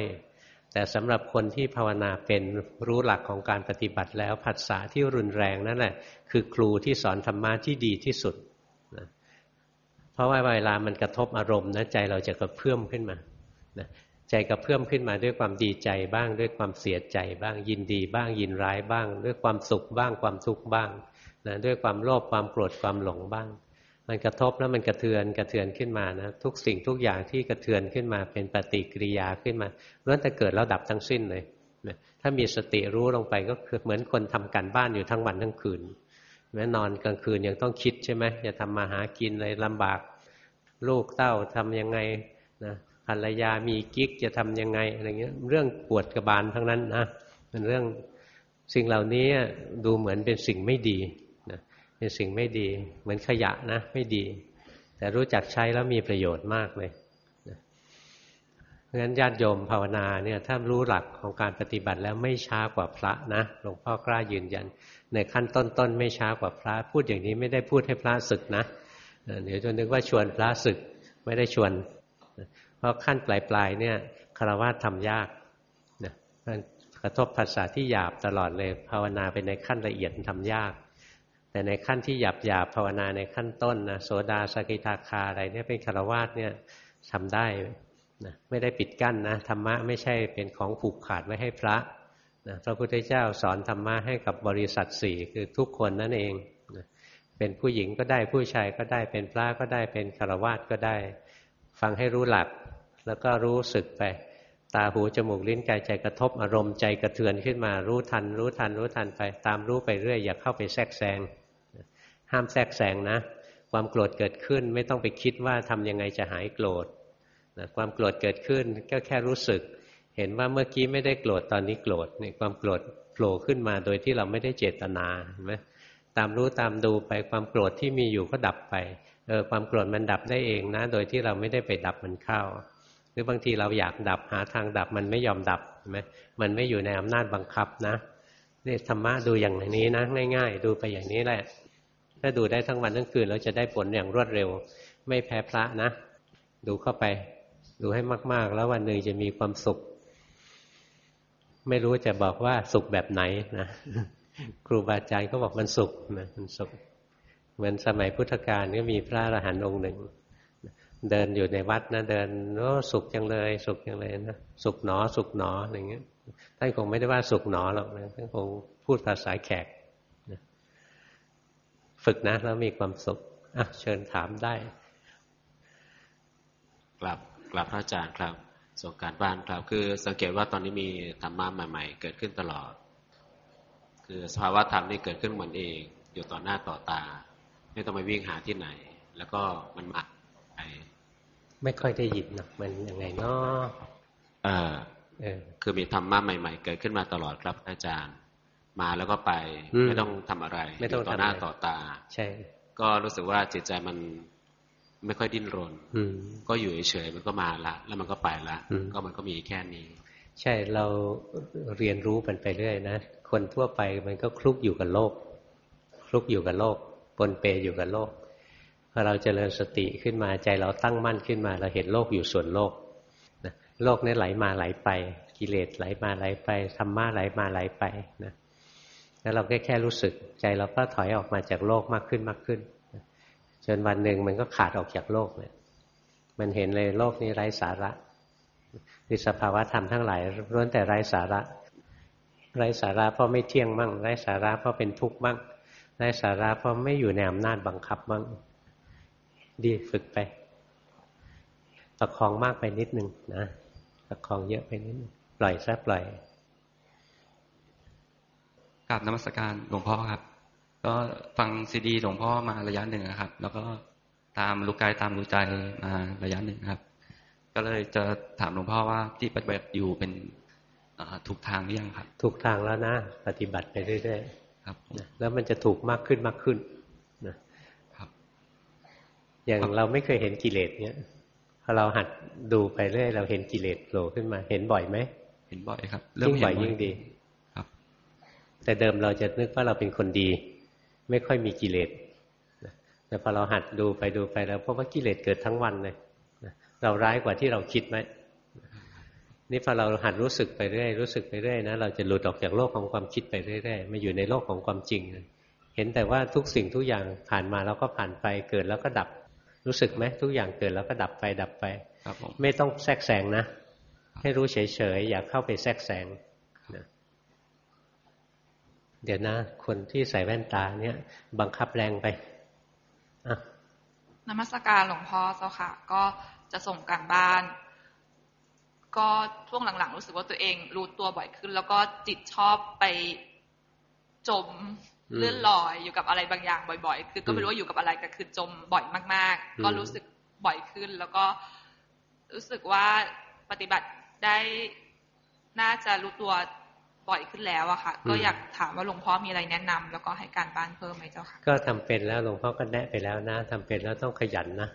S1: แต่สำหรับคนที่ภาวนาเป็นรู้หลักของการปฏิบัติแล้วผัสสะที่รุนแรงนั่นแหละคือครูที่สอนธรรมะที่ดีที่สุดนะเพราะว่าเวลามันกระทบอารมณ์นะใจเราจะกระเพื่อมขึ้นมานะ ใจกระเพื่อมขึ้นมาด้วยความดีใจบ้าง ด้วยความเสียใจบ้าง ยินดีบ้างยินร้ายบ้าง ด้วยความสุขบ้างความทุกข์บ้างนะด้วยความโลภความโกรธความหลงบ้าง มันกระทบแล้วมันกระเทือนกระเทือนขึ้นมานะทุกสิ่งทุกอย่างที่กระเทือนขึ้นมาเป็นปฏิกิริยาขึ้นมาล้วนแต่เกิดแล้วดับทั้งสิ้นเลยนะถ้ามีสติรู้ลงไปก็คือเหมือนคนทำการบ้านอยู่ทั้งวันทั้งคืน แม้นอนกลางคืนยังต้องคิดใช่ไหมจะทำมาหากินอะไรลำบากลูกเต้าทํำยังไงนะ ภรรยามีกิ๊กจะทํำยังไงอะไรเงี้ย เรื่องปวดกระบาลทั้งนั้นนะเป็นเรื่องสิ่งเหล่านี้ดูเหมือนเป็นสิ่งไม่ดีนะเป็นสิ่งไม่ดี เหมือนขยะนะ ไม่ดี แต่รู้จักใช้แล้วมีประโยชน์มากเลยนะเพราะฉะนั้นญาติโยมภาวนาเนี่ยถ้ารู้หลักของการปฏิบัติแล้วไม่ช้ากว่าพระนะหลวงพ่อกล้ายืนยัน ในขั้นต้นๆไม่ช้ากว่าพระ พูดอย่างนี้ไม่ได้พูดให้พระศึกนะเดี๋ยวจะนึกว่าชวนพระศึกไม่ได้ชวน ราะขั้นปลายๆเนี่ยคารวะทำยากนะกระทบภาษาที่หยาบตลอดเลย ภาวนาไปในขั้นละเอียดทำยาก แต่ในขั้นที่หยาบหยาบภาวนาในขั้นต้นนะโสดาสกิทาคาอะไรเนี่ยเป็นคารวะเนี่ยทำได้นะไม่ได้ปิดกั้นนะธรรมะไม่ใช่เป็นของผูกขาดไว้ให้พระนะพระพุทธเจ้าสอนธรรมะให้กับบริษัทสี่คือทุกคนนั่นเองนะเป็นผู้หญิงก็ได้ผู้ชายก็ได้เป็นพระก็ได้เป็นคารวะก็ได้ ฟังให้รู้หลัก แล้วก็รู้สึกไป ตาหูจมูกลิ้นกายใจกระทบอารมณ์ใจกระเทือนขึ้นมารู้ทัน รู้ทัน รู้ทันไป ตามรู้ไปเรื่อยอย่าเข้าไปแทรกแซงห้ามแทรกแซงนะ ความโกรธเกิดขึ้นไม่ต้องไปคิดว่าทำยังไงจะหายโกรธนะความโกรธเกิดขึ้นก็แค่รู้สึก เห็นว่าเมื่อกี้ไม่ได้โกรธตอนนี้โกรธนี่ความโกรธโผล่ขึ้นมาโดยที่เราไม่ได้เจตนาเห็นไหมตามรู้ตามดูไปความโกรธที่มีอยู่ก็ดับไปเออความโกรธมันดับได้เองนะ โดยที่เราไม่ได้ไปดับมันเข้า หรือบางทีเราอยากดับหาทางดับมันไม่ยอมดับใช่ไหมมันไม่อยู่ในอำนาจบังคับนะนี่ธรรมะดูอย่างนี้นะง่าย ๆ ดูไปอย่างนี้แหละ ถ้าดูได้ทั้งวันทั้งคืนเราจะได้ผลอย่างรวดเร็ว ไม่แพ้พระนะ ดูเข้าไป ดูให้มาก ๆ แล้ววันหนึ่งจะมีความสุข ไม่รู้จะบอกว่าสุขแบบไหนนะครูบาอาจารย์ก็บอกมันสุขนะมันสุขเหมือนสมัยพุทธกาลก็มีพระอรหันต์องค์หนึ่ง เดินอยู่ในวัดนะ เดินโอ้สุขจังเลย สุขจังเลยนะสุขหนอ สุขหนออย่างเงี้ยท่านคงไม่ได้ว่าสุขหนอหรอกนะท่านคงพูดภาษาแขกนะฝึกนะแล้วมีความสุขอะเชิญถามได้
S2: กลับกลับพระอาจารย์ครับส่งการบ้านครับ คือสังเกตว่าตอนนี้มีธรรมะใหม่ ๆ เกิดขึ้นตลอด คือสภาวะธรรมนี่เกิดขึ้นเหมือนเอง อยู่ต่อหน้าต่อตา ไม่ต้องไปวิ่งหาที่ไหน แล้วก็มันมา ไป
S1: ไม่ค่อยได้ยินนะมันยังไงเนาะ
S2: อ่าเออคือมีธรรมะใหม่ ๆ เกิดขึ้นมาตลอดครับอาจารย์ มาแล้วก็ไป ไม่ต้องทำอะไร
S1: ไม่ต้อง
S2: ต่อหน้าต่อตา
S1: ใช่
S2: ก็รู้สึกว่าจิตใจมันไม่ค่อยดิ้นรนก็อยู่เฉยๆมันก็มาละ แล้วมันก็ไปละก็มันก็มีแค่นี้
S1: ใช่เราเรียนรู้มันไปเรื่อยนะคนทั่วไปมันก็คลุกอยู่กับโลก คลุกอยู่กับโลกปนเปอยู่กับโลก พอเราจเจริญสติขึ้นมาใจเราตั้งมั่นขึ้นมา เราเห็นโลกอยู่ส่วนโลกนะโลกนี้ไหลมาไหลไป กิเลสไหลมาไหลไปธรรมะไหลมาไหลไปนะแล้วเราแค่แค่รู้สึกใจเราก็ถอยออกมาจากโลกมากขึ้นมากขึ้นจนวันหนึ่งมันก็ขาดออกจากโลกเนี่ยมันเห็นเลยโลกนี้ไร้สาระคือสภาวะธรรมทั้งหลายล้วนแต่ไร้สาระ ไร้สาระเพราะไม่เที่ยงมั่ง ไร้สาระเพราะเป็นทุกข์มั่งไร้สาระเพราะไม่อยู่ในอำนาจบังคับมั่ง ดีฝึกไปประคองมากไปนิดนึงนะประคองเยอะไปนิดนึงปล่อยซะปล่อย
S3: กราบนมัสการหลวงพ่อครับ ก็ฟังซีดีหลวงพ่อมาระยะหนึ่งครับ แล้วก็ตามรู้กายตามรู้ใจมาระยะหนึ่งครับ ก็เลยจะถามหลวงพ่อว่าที่ปฏิบัติอยู่เป็นถูกทางหรือยังครับ
S1: ถูกทางแล้วนะ ปฏิบัติไปเรื่อยๆครับ แล้วมันจะถูกมากขึ้นมากขึ้นนะครับ อย่างเราไม่เคยเห็นกิเลสเนี้ยพอเราหัดดูไปเรื่อยเราเห็นกิเลสโผล่ขึ้นมา เห็นบ่อยไหม
S3: เห็นบ่อยครับ
S1: ยิ่งบ่อยยิ่งดี
S3: ครับ
S1: แต่เดิมเราจะนึกว่าเราเป็นคนดี ไม่ค่อยมีกิเลสแต่พอเราหัดดูไปดูไปแล้วพบว่ากิเลสเกิดทั้งวันเลยเราร้ายกว่าที่เราคิดไหมนี่พอเราหัดรู้สึกไปเรื่อยรู้สึกไปเรื่อยนะเราจะหลุดออกจากโลกของความคิดไปเรื่อยๆมาอยู่ในโลกของความจริง เห็นแต่ว่าทุกสิ่งทุกอย่างผ่านมาแล้วก็ผ่านไปเกิดแล้วก็ดับ รู้สึกไหมทุกอย่างเกิดแล้วก็ดับไปดับไป
S3: ครับ
S1: ไม่ต้องแทรกแซงนะให้รู้เฉยๆอย่าเข้าไปแทรกแซงนะเดี๋ยวนะ คนที่ใส่แว่นตาเนี่ย บังคับแรงไป
S4: นมัสการหลวงพ่อเจ้าค่ะ ก็จะส่งการบ้าน ก็ช่วงหลังๆ รู้สึกว่าตัวเองรู้ตัวบ่อยขึ้น แล้วก็จิตชอบไปจม เลื่อนลอยอยู่กับอะไรบางอย่างบ่อย ๆ คือก็ไม่รู้ว่าอยู่กับอะไรก็คือจมบ่อยมาก ๆ ก็รู้สึกบ่อยขึ้น แล้วก็รู้สึกว่าปฏิบัติได้น่าจะรู้ตัวบ่อยขึ้นแล้วอะค่ะ ก็อยากถามว่าหลวงพ่อมีอะไรแนะนำแล้วก็ให้การบ้านเพิ่มไหมเจ้าค่ะ
S1: ก็ทำเป็นแล้วหลวงพ่อก็แนะไปแล้วนะทำเป็นแล้วต้องขยันนะ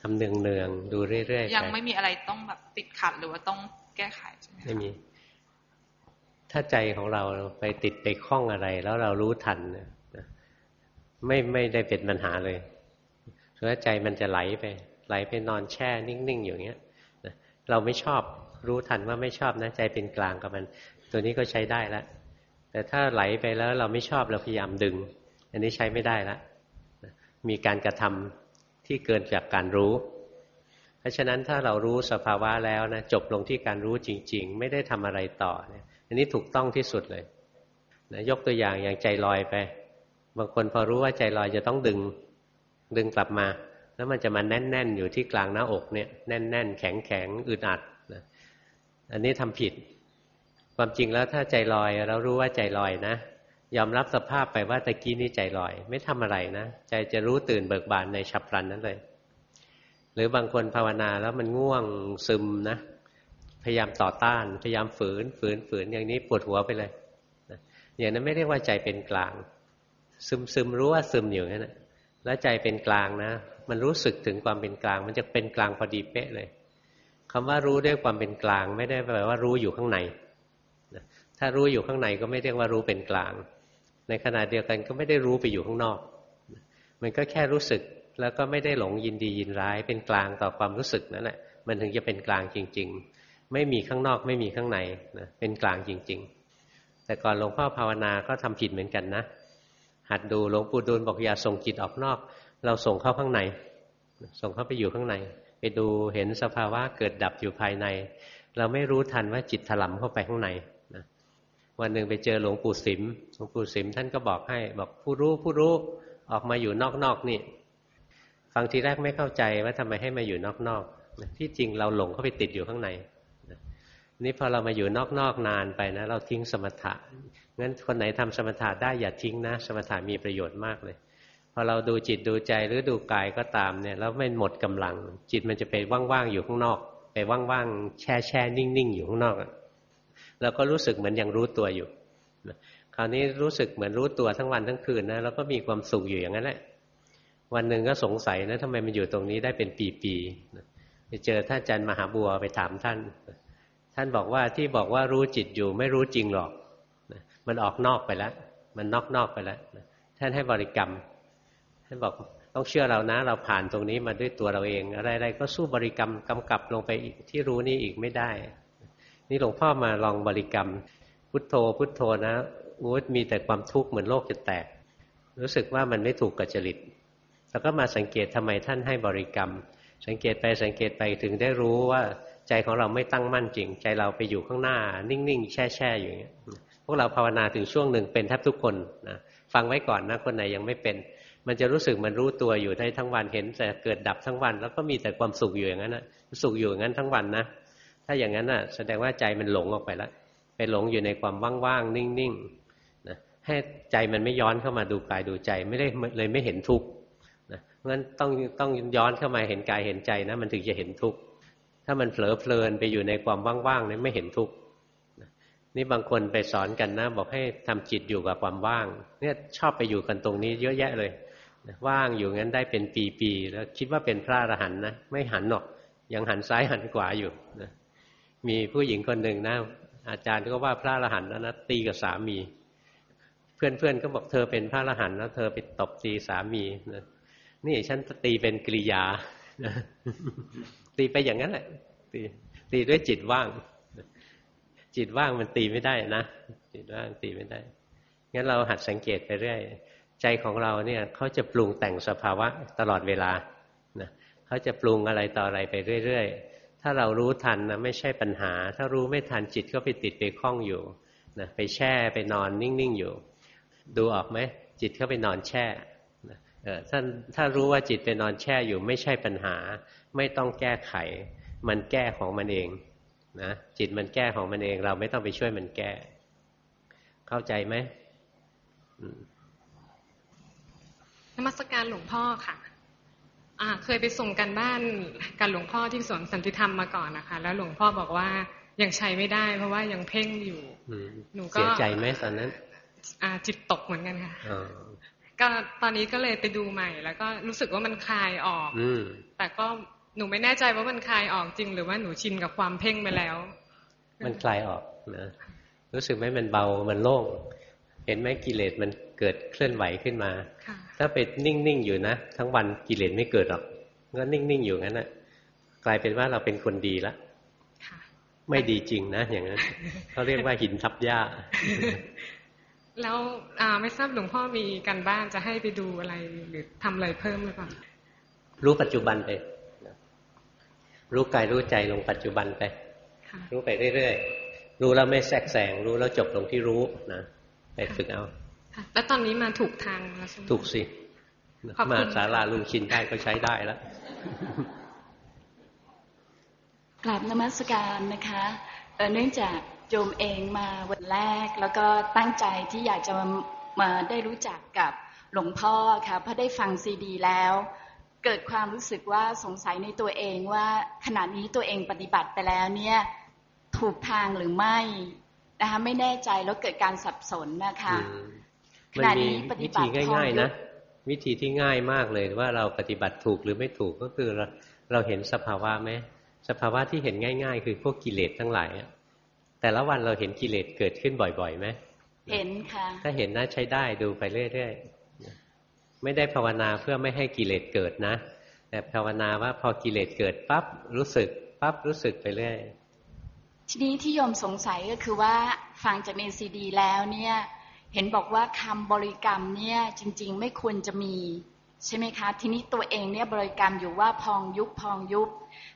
S1: ทำเนืองเนืองดูเรื่อย
S4: ๆยังไม่มีอะไรต้องแบบติดขัดหรือว่าต้องแก้ไขใช่ไหม
S1: ไม่มี ถ้าใจของเราไปติดไปคล้องอะไร แล้วเรารู้ทันนะไม่ไม่ได้เป็นปัญหาเลยเพราะใจมันจะไหลไป ไหลไปนอนแช่นิ่งๆอย่างเงี้ยเราไม่ชอบรู้ทันว่าไม่ชอบนะใจเป็นกลางกับมัน ตัวนี้ก็ใช้ได้แล้วแต่ถ้าไหลไปแล้วเราไม่ชอบเราพยายามดึง อันนี้ใช้ไม่ได้ล้วมีการกระทำที่เกินจากการรู้ เพราะฉะนั้นถ้าเรารู้สภาวะแล้วนะจบลงที่การรู้จริง ๆ ไม่ได้ทำอะไรต่อเนี่ย นนี้ถูกต้องที่สุดเลยนะยกตัวอย่างอย่างใจลอยไป บางคนพอรู้ว่าใจลอยจะต้องดึง ดึงกลับมา แล้วมันจะมาแน่น ๆ อยู่ที่กลางหน้าอกเนี่ยแน่น ๆ แข็งๆอึดอัดนะอันนี้ทำผิด ความจริงแล้วถ้าใจลอยเรารู้ว่าใจลอยนะยอมรับสภาพไปว่าตะกี้นี่ใจลอย ไม่ทำอะไรนะใจจะรู้ตื่นเบิกบานในฉับพลันนั้นเลย หรือบางคนภาวนาแล้วมันง่วงซึมนะ พยายามต่อต้าน พยายามฝืน ฝืนฝืนอย่างนี้ปวดหัวไปเลยอย่างนั้นไม่เรียกว่าใจเป็นกลาง ซึมซึมรู้ว่าซึมอยู่นั่นแหละแล้วใจเป็นกลางนะ มันรู้สึกถึงความเป็นกลาง มันจะเป็นกลางพอดีเป๊ะเลยคำว่ารู้ด้วยความเป็นกลาง ไม่ได้แปลว่ารู้อยู่ข้างในถ้ารู้อยู่ข้างในก็ไม่เรียกว่ารู้เป็นกลาง ในขณะเดียวกันก็ไม่ได้รู้ไปอยู่ข้างนอก มันก็แค่รู้สึกแล้วก็ไม่ได้หลงยินดียินร้าย เป็นกลางต่อความรู้สึกนั่นแหละ มันถึงจะเป็นกลางจริง ๆ ไม่มีข้างนอกไม่มีข้างในนะเป็นกลางจริง ๆ แต่ก่อนหลวงพ่อภาวนาก็ทำผิดเหมือนกันนะ หัดดูหลวงปู่ดูลบอกอย่าส่งจิตออกนอก เราส่งเข้าข้างใน ส่งเข้าไปอยู่ข้างใน ไปดูเห็นสภาวะเกิดดับอยู่ภายใน เราไม่รู้ทันว่าจิตถลำเข้าไปข้างในวันหนึ่งไปเจอหลวงปู่สิมหลวงปู่สิมท่านก็บอกให้ บอกผู้รู้ผู้รู้ออกมาอยู่นอกๆนี่ฟังทีแรกไม่เข้าใจว่าทำไมให้มาอยู่นอกๆที่จริงเราหลงเข้าไปติดอยู่ข้างใน นี่พอเรามาอยู่นอกๆนานไปนะ เราทิ้งสมถะงั้นคนไหนทำสมถะได้อย่าทิ้งนะ สมถะมีประโยชน์มากเลยพอเราดูจิตดูใจหรือดูกายก็ตามเนี่ยแล้วไม่หมดกำลัง จิตมันจะไปว่างๆอยู่ข้างนอก ไปว่างๆแช่แช่นิ่งๆอยู่ข้างนอกเราก็รู้สึกเหมือนยังรู้ตัวอยู่คราวนี้รู้สึกเหมือนรู้ตัวทั้งวันทั้งคืนนะแล้วก็มีความสุขอยู่อย่างนั้นแหละวันหนึ่งก็สงสัยนะทำไมมันอยู่ตรงนี้ได้เป็นปีๆไปเจอท่านอาจารย์มหาบัวไปถามท่าน ท่านบอกว่าที่บอกว่ารู้จิตอยู่ไม่รู้จริงหรอก มันออกนอกไปแล้ว มันนอกนอกไปแล้ว ท่านให้บริกรรม ท่านบอกต้องเชื่อเรานะ เราผ่านตรงนี้มาด้วยตัวเราเอง อะไรๆก็สู้บริกรรมกำกับลงไปอีกที่รู้นี่อีกไม่ได้ นี่หลวงพ่อมาลองบริกรรม พุทโธ พุทโธนะอู้มีแต่ความทุกข์เหมือนโลกจะแตก รู้สึกว่ามันไม่ถูกกัจริตแล้วก็มาสังเกตทำไมท่านให้บริกรรม สังเกตไปสังเกตไปถึงได้รู้ว่า ใจของเราไม่ตั้งมั่นจริง ใจเราไปอยู่ข้างหน้า นิ่งๆ แช่ๆ อยู่อย่างเงี้ยพวกเราภาวนาถึงช่วงหนึ่งเป็นแทบทุกคนนะฟังไว้ก่อนนะคนไหนยังไม่เป็น มันจะรู้สึกมันรู้ตัวอยู่ได้ทั้งวันเห็น แต่เกิดดับทั้งวัน แล้วก็มีแต่ความสุขอยู่อย่างนั้นนะสุขอยู่อย่างนั้นทั้งวันนะถ้าอย่างนั้นน่ะแสดงว่าใจมันหลงออกไปแล้วไปหลงอยู่ในความว่างๆนิ่งๆนะให้ใจมันไม่ย้อนเข้ามาดูกายดูใจไม่ได้เลยไม่เห็นทุกข์นะงั้นต้องต้องย้อนเข้ามาเห็นกายเห็นใจนะมันถึงจะเห็นทุกข์ ถ้ามันเผลอเพลินไปอยู่ในความว่างๆนี่ไม่เห็นทุกข์นี่บางคนไปสอนกันนะ บอกให้ทำจิตอยู่กับความว่าง เนี่ยชอบไปอยู่กันตรงนี้เยอะแยะเลย ว่างอยู่งั้นได้เป็นปีๆแล้วคิดว่าเป็นพระอรหันต์นะไม่หันหรอก ยังหันซ้ายหันขวาอยู่นะมีผู้หญิงคนหนึ่งนะอาจารย์ก็ว่าพระอรหันต์แล้วนะตีกับสามี เพื่อนๆก็บอกเธอเป็นพระอรหันต์แล้วเธอไปตบตีสามีนะนี่ฉันตีเป็นกริยา ตีไปอย่างนั้นแหละ ตีตีด้วยจิตว่าง จิตว่างมันตีไม่ได้นะจิตว่างตีไม่ได้งั้นเราหัดสังเกตไปเรื่อยใจของเราเนี่ยเขาจะปรุงแต่งสภาวะตลอดเวลานะเขาจะปรุงอะไรต่ออะไรไปเรื่อยๆ ถ้าเรารู้ทันนะไม่ใช่ปัญหา ถ้ารู้ไม่ทันจิตก็ไปติดไปคล้องอยู่นะไปแช่ไปนอนนิ่งๆอยู่ ดูออกไหมจิตเข้าไปนอนแช่ถ้าถ้ารู้ว่าจิตไปนอนแช่อยู่ไม่ใช่ปัญหา ไม่ต้องแก้ไข มันแก้ของมันเองนะจิตมันแก้ของมันเอง เราไม่ต้องไปช่วยมันแก้ เข้าใจไหม
S5: นมัสการหลวงพ่อค่ะอ่าเคยไปส่งกันบ้านกับหลวงพ่อที่สวนสันติธรรมมาก่อนนะคะ แล้วหลวงพ่อบอกว่ายังใช้ไม่ได้ เพราะว่ายังเพ่งอยู่
S1: หนูก็เสียใจไหมตอนนั้น
S5: อ่าจิตตกเหมือนกันค่ะก็ตอนนี้ก็เลยไปดูใหม่ แล้วก็รู้สึกว่ามันคลายออก
S1: อื
S5: แต่ก็ หนูไม่แน่ใจว่ามันคลายออกจริง หรือว่าหนูชินกับความเพ่งไปแล้ว
S1: มันคลายออกนะรู้สึกไหมมันเบามันโล่งเห็นไหมกิเลสมันเกิดเคลื่อนไหวขึ้นมา ถ้าไปนิ่งๆอยู่นะ ทั้งวันกิเลสไม่เกิดหรอกก็นิ่งๆอยู่งั้นนะกลายเป็นว่าเราเป็นคนดีละไม่ดีจริงนะ อย่างนั้นเขาเรียกว่าหินทับหญ้า
S5: แล้วไม่ทราบหลวงพ่อมีการบ้านจะให้ไปดูอะไรหรือทำอะไรเพิ่มหรือเปล่า
S1: รู้ปัจจุบันไป รู้กายรู้ใจลงปัจจุบันไป รู้ไปเรื่อยๆ รู้แล้วไม่แทรกแซงรู้แล้วจบลงที่รู้นะไปฝึกเอา
S5: แล้วตอนนี้มาถูกทางแล้วใช่ไหม
S1: ถูกสิ มาสาราลุงชินได้ก็ใช้ได้แล้ว
S6: กราบนมัสการนะคะเนื่องจากโยมเองมาวันแรก แล้วก็ตั้งใจที่อยากจะมามาได้รู้จักกับหลวงพ่อค่ะเพราะได้ฟังซีดีแล้ว เกิดความรู้สึกว่าสงสัยในตัวเองว่าขณะนี้ตัวเองปฏิบัติไปแล้วเนี่ยถูกทางหรือไม่นะคะไม่แน่ใจแล้วเกิดการสับสนนะคะ
S1: ขณะนี้ปฏิบัติง่าย ๆ นะวิธีที่ง่ายมากเลยว่าเราปฏิบัติถูกหรือไม่ถูกก็คือเราเราเห็นสภาวะไหมสภาวะที่เห็นง่าย ๆ คือพวกกิเลสทั้งหลายแต่ละวันเราเห็นกิเลสเกิดขึ้นบ่อยๆไหม
S6: เห็นค่ะ
S1: ถ้าเห็นนะใช้ได้ดูไปเรื่อยๆ ไม่ได้ภาวนาเพื่อไม่ให้กิเลสเกิดนะ แต่ภาวนาว่าพอกิเลสเกิดปั๊บรู้สึกปั๊บรู้สึกไปเรื่อย
S6: ทีนี้ที่โยมสงสัยก็คือว่าฟังจากในซีดีแล้วเนี่ย เห็นบอกว่าคำบริกรรมเนี่ยจริง ๆ ไม่ควรจะมี ใช่ไหมคะ ทีนี้ตัวเองเนี่ยบริกรรมอยู่ว่าพองยุบพองยุบ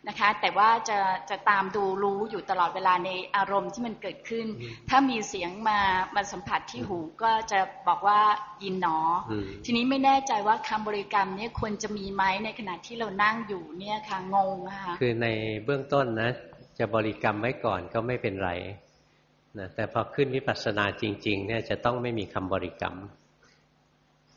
S6: นะคะ แต่ว่าจะจะตามดูรู้อยู่ตลอดเวลาในอารมณ์ที่มันเกิดขึ้น ถ้ามีเสียงมามาสัมผัสที่หูก็จะบอกว่ายินหนอ ทีนี้ไม่แน่ใจว่าคำบริกรรมเนี่ยควรจะมีไหมในขณะที่เรานั่งอยู่เนี่ยค่ะงงนะคะ
S1: คือในเบื้องต้นนะ จะบริกรรมไว้ก่อนก็ไม่เป็นไรนะแต่พอขึ้นวิปัสสนาจริง ๆ เนี่ยจะต้องไม่มีคำบริกรรม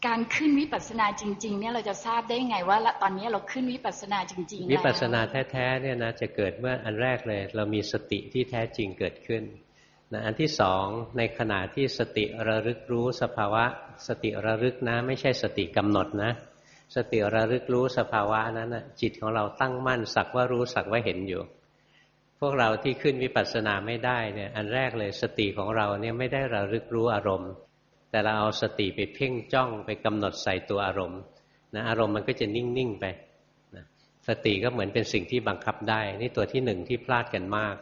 S6: การขึ้นวิปัสสนาจริง ๆ เนี่ยเราจะทราบได้ไงว่าตอนนี้เราขึ้นวิปัสสนาจริง
S1: ๆวิปัสสนาแท้ๆเนี่ยนะจะเกิดเมื่ออันแรกเลย เรามีสติที่แท้จริงเกิดขึ้นนะอันที่สองในขณะที่สติระลึกรู้สภาวะ สติระลึกนะ ไม่ใช่สติกำหนดนะ สติระลึกรู้สภาวะนั้นนะจิตของเราตั้งมั่นสักว่ารู้สักว่าเห็นอยู่ พวกเราที่ขึ้นวิปัสสนาไม่ได้เนี่ยอันแรกเลยสติของเราเนี่ยไม่ได้ระลึกรู้อารมณ์ แต่เราเอาสติไปเพ่งจ้องไปกำหนดใส่ตัวอารมณ์นะอารมณ์มันก็จะนิ่งๆไปนะสติก็เหมือนเป็นสิ่งที่บังคับได้ นี่ตัวที่หนึ่งที่พลาดกันมาก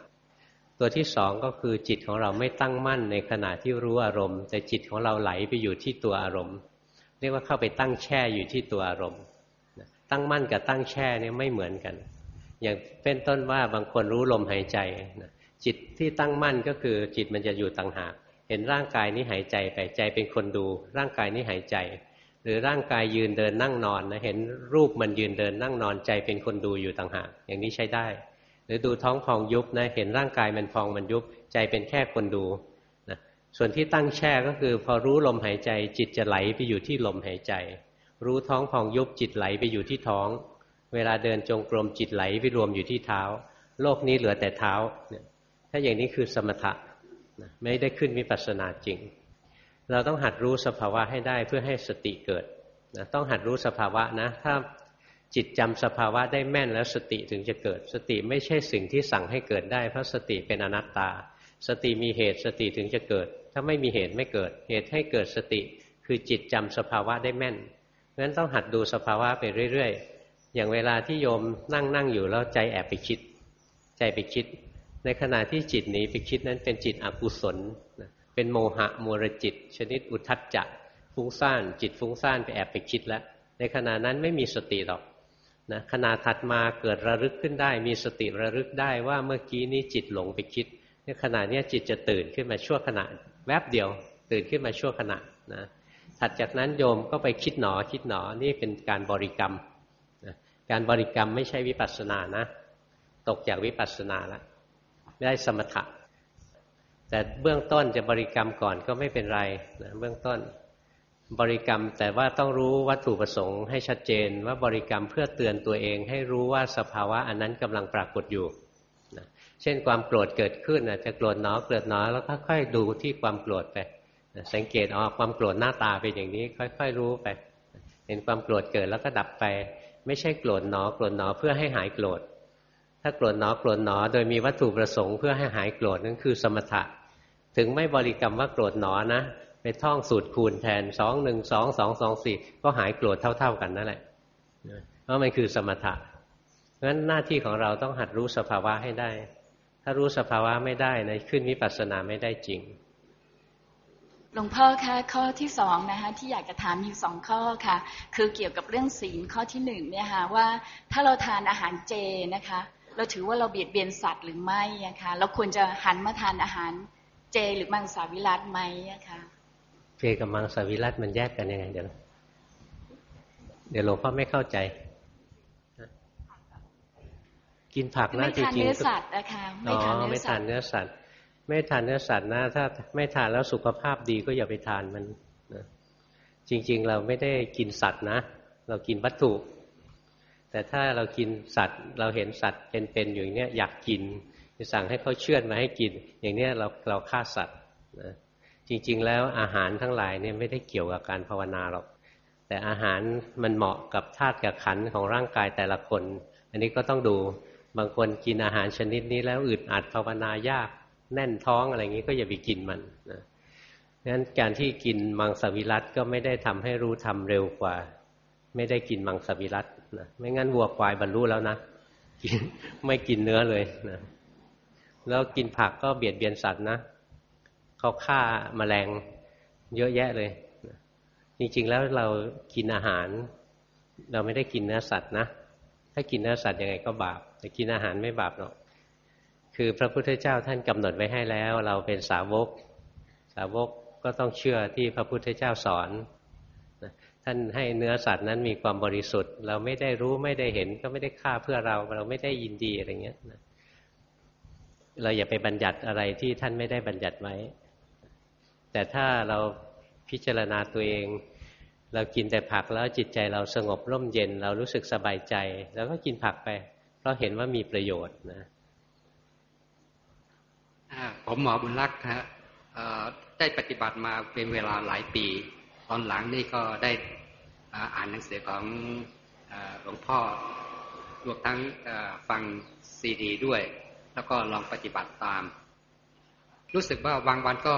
S1: ตัวที่สองก็คือจิตของเราไม่ตั้งมั่นในขณะที่รู้อารมณ์ แต่จิตของเราไหลไปอยู่ที่ตัวอารมณ์ เรียกว่าเข้าไปตั้งแช่อยู่ที่ตัวอารมณ์ ตั้งมั่นกับตั้งแช่เนี่ยไม่เหมือนกัน อย่างเป็นต้นว่าบางคนรู้ลมหายใจจิตที่ตั้งมั่นก็คือจิตมันจะอยู่ต่างหาก เห็นร่างกายนี้หายใจไปใจเป็นคนดู ร่างกายนี้หายใจ หรือร่างกายยืนเดินนั่งนอนนะเห็นรูปมันยืนเดินนั่งนอนใจเป็นคนดูอยู่ต่างหากอย่างนี้ใช้ได้ หรือดูท้องพองยุบนะเห็นร่างกายมันพองมันยุบใจเป็นแค่คนดูนะส่วนที่ตั้งแช่ก็คือพอรู้ลมหายใจจิตจะไหลไปอยู่ที่ลมหายใจ รู้ท้องพองยุบจิตไหลไปอยู่ที่ท้อง เวลาเดินจงกรมจิตไหลไปรวมอยู่ที่เท้า โลกนี้เหลือแต่เท้าเนี่ยถ้าอย่างนี้คือสมถะ ไม่ได้ขึ้นวิปัสสนาจริง เราต้องหัดรู้สภาวะให้ได้เพื่อให้สติเกิดนะต้องหัดรู้สภาวะนะ ถ้าจิตจำสภาวะได้แม่นแล้วสติถึงจะเกิด สติไม่ใช่สิ่งที่สั่งให้เกิดได้ เพราะสติเป็นอนัตตา สติมีเหตุสติถึงจะเกิด ถ้าไม่มีเหตุไม่เกิด เหตุให้เกิดสติคือจิตจำสภาวะได้แม่นงั้นต้องหัดดูสภาวะไปเรื่อย ๆ อย่างเวลาที่โยมนั่งนั่งอยู่แล้วใจแอบไปคิด ใจไปคิด ในขณะที่จิตหนีไปคิดนั้นเป็นจิตอกุศลเป็นโมหะมูรจิต ชนิดอุทัจจะฟุ้งซ่านจิตฟุ้งซ่านไปแอบไปคิดแล้ว ในขณะนั้นไม่มีสติหรอกนะขณะถัดมาเกิดระลึกขึ้นได้ มีสติระลึกได้ว่าเมื่อกี้นี้จิตหลงไปคิดในขณะนี้จิตจะตื่นขึ้นมาชั่วขณะแวบเดียว ตื่นขึ้นมาชั่วขณะนะถัดจากนั้นโยมก็ไปคิดหนอคิดหนอนี่เป็นการบริกรรมนะการบริกรรมไม่ใช่วิปัสสนานะ ตกจากวิปัสสนาแล้ว ได้สมถะ แต่เบื้องต้นจะบริกรรมก่อนก็ไม่เป็นไรนะเบื้องต้นบริกรรมแต่ว่าต้องรู้วัตถุประสงค์ให้ชัดเจนว่าบริกรรมเพื่อเตือนตัวเอง ให้รู้ว่าสภาวะอันนั้นกำลังปรากฏอยู่นะเช่นความโกรธเกิดขึ้นจะโกรธน้อเกิดน้อแล้วค่อยๆดูที่ความโกรธไปสังเกตอ๋อความโกรธหน้าตาเป็นอย่างนี้ ค่อยๆรู้ไป เห็นความโกรธเกิดแล้วก็ดับไป ไม่ใช่โกรธหนอโกรธหนอเพื่อให้หายโกรธ ถ้าโกรธหนอโกรธหนอ โดยมีวัตถุประสงค์เพื่อให้หายโกรธนั่นคือสมถะ ถึงไม่บริกรรมว่าโกรธหนอนะไปท่องสูตรคูณแทนสองหนึ่งสองสองสองสี่ก็หายโกรธเท่า ๆกันนั่นแหละเพราะมันคือสมถะเพราะฉะนั้นหน้าที่ของเราต้องหัดรู้สภาวะให้ได้ ถ้ารู้สภาวะไม่ได้นะขึ้นวิปัสสนาไม่ได้จริง
S6: หลวงพ่อคะข้อที่สองนะคะที่อยากจะถามมีสองข้อค่ะ คือเกี่ยวกับเรื่องศีลข้อที่หนึ่งเนี่ยค่ะว่าถ้าเราทานอาหารเจนะคะ เราถือว่าเราเบียดเบียนสัตว์หรือไม่นะคะเราควรจะหันมาทานอาหารเจหรือมังสวิรัตไหมนะคะ
S1: เจกับมังสวิรัตมันแยกกันยังไงเดี๋ยวเดี๋ยวหลวงพ่อไม่เข้าใจ กินผักนะจริงๆไม่ทานเนื้อ
S6: สัตว์นะคะไม่ทานเนื้อสัตว์
S1: ไม่ทานเนื้อสัตว์ไม่ทานเนื้อสัตว์นะถ้าไม่ทานแล้วสุขภาพดีก็อย่าไปทานมันนะจริง ๆ เราไม่ได้กินสัตว์นะ เรากินวัตถุ แต่ถ้าเรากินสัตว์ เราเห็นสัตว์เป็นๆอยู่อย่างนี้ยอยากกินสั่งให้เขาเชื่อมาให้กิน อย่างเนี้ยเราเราฆ่าสัตว์นะจริงๆ แล้วอาหารทั้งหลายเนี่ยไม่ได้เกี่ยวกับการภาวนาหรอกแต่อาหารมันเหมาะกับธาตุกับขันของร่างกายแต่ละคน อันนี้ก็ต้องดูบางคนกินอาหารชนิดนี้แล้วอึดอัดภาวนายากแน่นท้องอะไรอย่างนี้ก็อย่าไปกินมันนะงั้นการที่กินมังสวิรัตก็ไม่ได้ทำให้รู้ทำเร็วกว่า ไม่ได้กินมังสวิรัตนะไม่งั้นวัวควายบรรลุแล้วนะไม่กินเนื้อเลยนะแล้วกินผักก็เบียดเบียนสัตว์นะเขาฆ่ามาแมลงเยอะแยะเลยจริงๆแล้วเรากินอาหาร เราไม่ได้กินเนื้อสัตว์นะถ้ากินเนื้อสัตว์ยังไงก็บาป แต่กินอาหารไม่บาปหรอกคือพระพุทธเจ้าท่านกำหนดไว้ให้แล้ว เราเป็นสาวก สาวกก็ต้องเชื่อที่พระพุทธเจ้าสอน ท่านให้เนื้อสัตว์นั้นมีความบริสุทธิ์ เราไม่ได้รู้ไม่ได้เห็นก็ไม่ได้ฆ่าเพื่อเรา เราไม่ได้ยินดีอะไรเงี้ยเราอย่าไปบัญญัติอะไรที่ท่านไม่ได้บัญญัติไว้ แต่ถ้าเราพิจารณาตัวเอง เรากินแต่ผักแล้วจิตใจเราสงบร่มเย็น เรารู้สึกสบายใจ แล้วก็กินผักไป เพราะเห็นว่ามีประโยชน์นะ
S7: ผมหมอบุญรักษ์ฮะได้ปฏิบัติมาเป็นเวลาหลายปี ตอนหลังนี่ก็ได้ อ่านหนังสือของหลวงพ่อรวมทั้งฟังซีดี ด้วย แล้วก็ลองปฏิบัติตาม รู้สึกว่าบางวันก็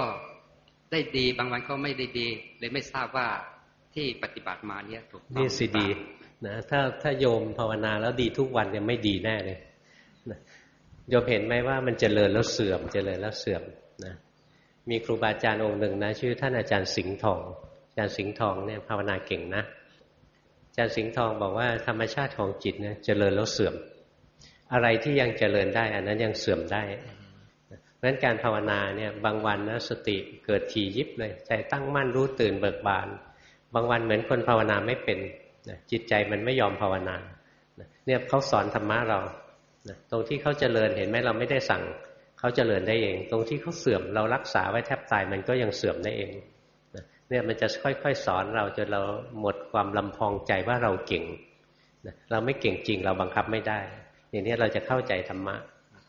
S7: ได้ดีบางวันก็ไม่ได้ดี เลยไม่ทราบว่าที่ปฏิบัติมาเนี่ยถูกต้อง
S1: นี่สิดีนะถ้าถ้าโยมภาวนาแล้วดีทุกวันเนี่ยไม่ดีแน่เลยนะโยมเห็นไหมว่ามันเจริญแล้วเสื่อมเจริญแล้วเสื่อมนะมีครูบาอาจารย์องค์หนึ่งนะ ชื่อท่านอาจารย์สิงห์ทอง อาจารย์สิงห์ทองเนี่ยภาวนาเก่งนะอา จารย์สิงห์ทองบอกว่าธรรมชาติของจิตเนี่ยเจริญแล้วเสื่อม อะไรที่ยังเจริญได้ อันนั้นยังเสื่อมได้ราะฉะนั้นการภาวนาเนี่ยบางวันนะสติเกิดทียิบเลย ใจตั้งมั่นรู้ตื่นเบิกบาน บางวันเหมือนคนภาวนาไม่เป็นจิตใจมันไม่ยอมภาวนาเนี่ยเขาสอนธรรมะเราตรงที่เขาเจริญเห็นไหมเราไม่ได้สั่งเขาเจริญได้เอง ตรงที่เขาเสื่อมเรารักษาไว้แทบตายมันก็ยังเสื่อมได้เอง เนี่ยมันจะค่อยๆ สอนเราจนเราหมดความลำพองใจว่าเราเก่งนะเราไม่เก่งจริงเราบังคับไม่ได้ อย่างนี้เราจะเข้าใจธรรมะ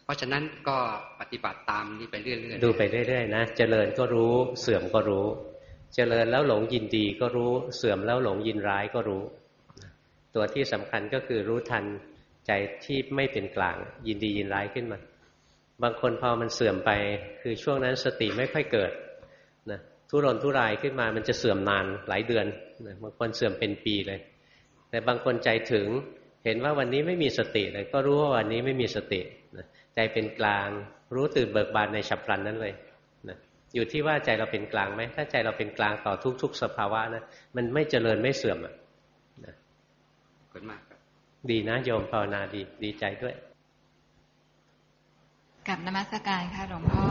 S7: เพราะฉะนั้นก็ปฏิบัติตามนี้ไปเรื่อย
S1: ๆดูไปเรื่อยๆนะเจริญก็รู้เสื่อมก็รู้ เจริญแล้วหลงยินดีก็รู้เสื่อมแล้วหลงยินร้ายก็รู้ ตัวที่สำคัญก็คือรู้ทันใจที่ไม่เป็นกลางยินดียินร้ายขึ้นมา บางคนพอมันเสื่อมไป คือช่วงนั้นสติไม่ค่อยเกิดนะ ทุรนทุรายขึ้นมามันจะเสื่อมนานหลายเดือนนะบางคนเสื่อมเป็นปีเลย แต่บางคนใจถึงเห็นว่าวันนี้ไม่มีสติเลยก็รู้ว่าวันนี้ไม่มีสตินะใจเป็นกลาง รู้ตื่นเบิกบานในฉับพลันนั้นเลยนะอยู่ที่ว่าใจเราเป็นกลางไหมถ้าใจเราเป็นกลางต่อทุก ๆ สภาวะนะมันไม่เจริญไม่เสื่อมอะ
S7: คุณมากครับ
S1: ดีนะโยมภาวนาดีดีใจด้วย
S8: กับนมัสการค่ะหลวงพ่อ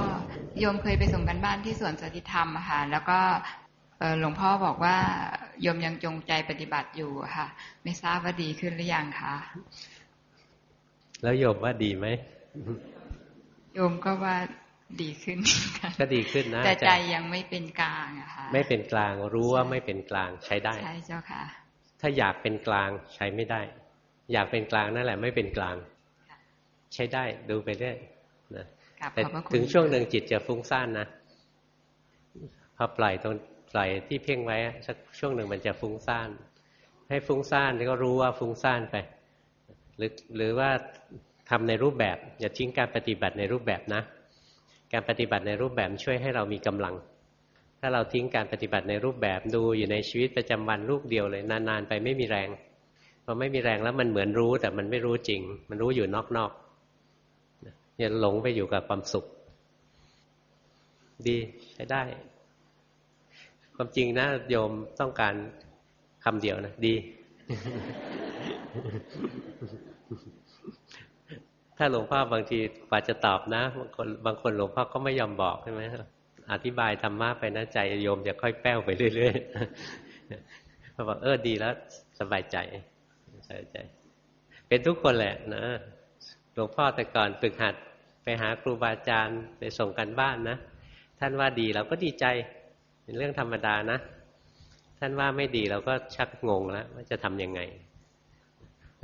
S8: โยมเคยไปส่งกันบ้านที่สวนสติธรรมค่ะ แล้วก็หลวงพ่อบอกว่าโยมยังจงใจปฏิบัติอยู่ค่ะ ไม่ทราบว่าดีขึ้นหรือยังคะ
S1: แล้วโยมว่าดีไหม
S8: โยมก็ว่าดีขึ้น
S1: ก็ดีขึ้นนะ
S8: แต่ใจยังไม่เป็นกลางอะค่ะ
S1: ไม่เป็นกลางรู้ว่าไม่เป็นกลางใช้ได้
S8: ใช่เจ้าค่ะ
S1: ถ้าอยากเป็นกลางใช้ไม่ได้ อยากเป็นกลางนั่นแหละ ไม่เป็นกลาง ใช้ได้ดูไปเรื่อย นะแต่ถึงช่วงหนึ่งจิตจะฟุ้งซ่านนะพอปล่อยตรงปล่อยที่เพ่งไว้สักช่วงหนึ่งมันจะฟุ้งซ่านให้ฟุ้งซ่านก็รู้ว่าฟุ้งซ่านไป หรือหรือว่าทำในรูปแบบ อย่าทิ้งการปฏิบัติในรูปแบบนะ การปฏิบัติในรูปแบบช่วยให้เรามีกำลัง ถ้าเราทิ้งการปฏิบัติในรูปแบบดูอยู่ในชีวิตประจำวันรูปเดียวเลย นานๆไปไม่มีแรงพอไม่มีแรงแล้วมันเหมือนรู้แต่มันไม่รู้จริง มันรู้อยู่นอกๆ อย่าหลงไปอยู่กับความสุข ดีใช้ได้ ความจริงนะโยมต้องการคำเดียวนะดี ถ้าหลวงพ่อบางทีกว่าจะตอบนะ บางคนบางคนหลวงพ่อก็ไม่ยอมบอกใช่ไหมอธิบายธรรมะไปนะใจโยมจะค่อยแป้วไปเรื่อยๆเขาบอกเออดีแล้วสบายใจสบายใจ เป็นทุกคนแหละนะ หลวงพ่อแต่ก่อนฝึกหัดไปหาครูบาอาจารย์ไปส่งกันบ้านนะ ท่านว่าดีเราก็ดีใจเป็นเรื่องธรรมดานะ ท่านว่าไม่ดีเราก็ชักงงแล้วว่าจะทํำยังไง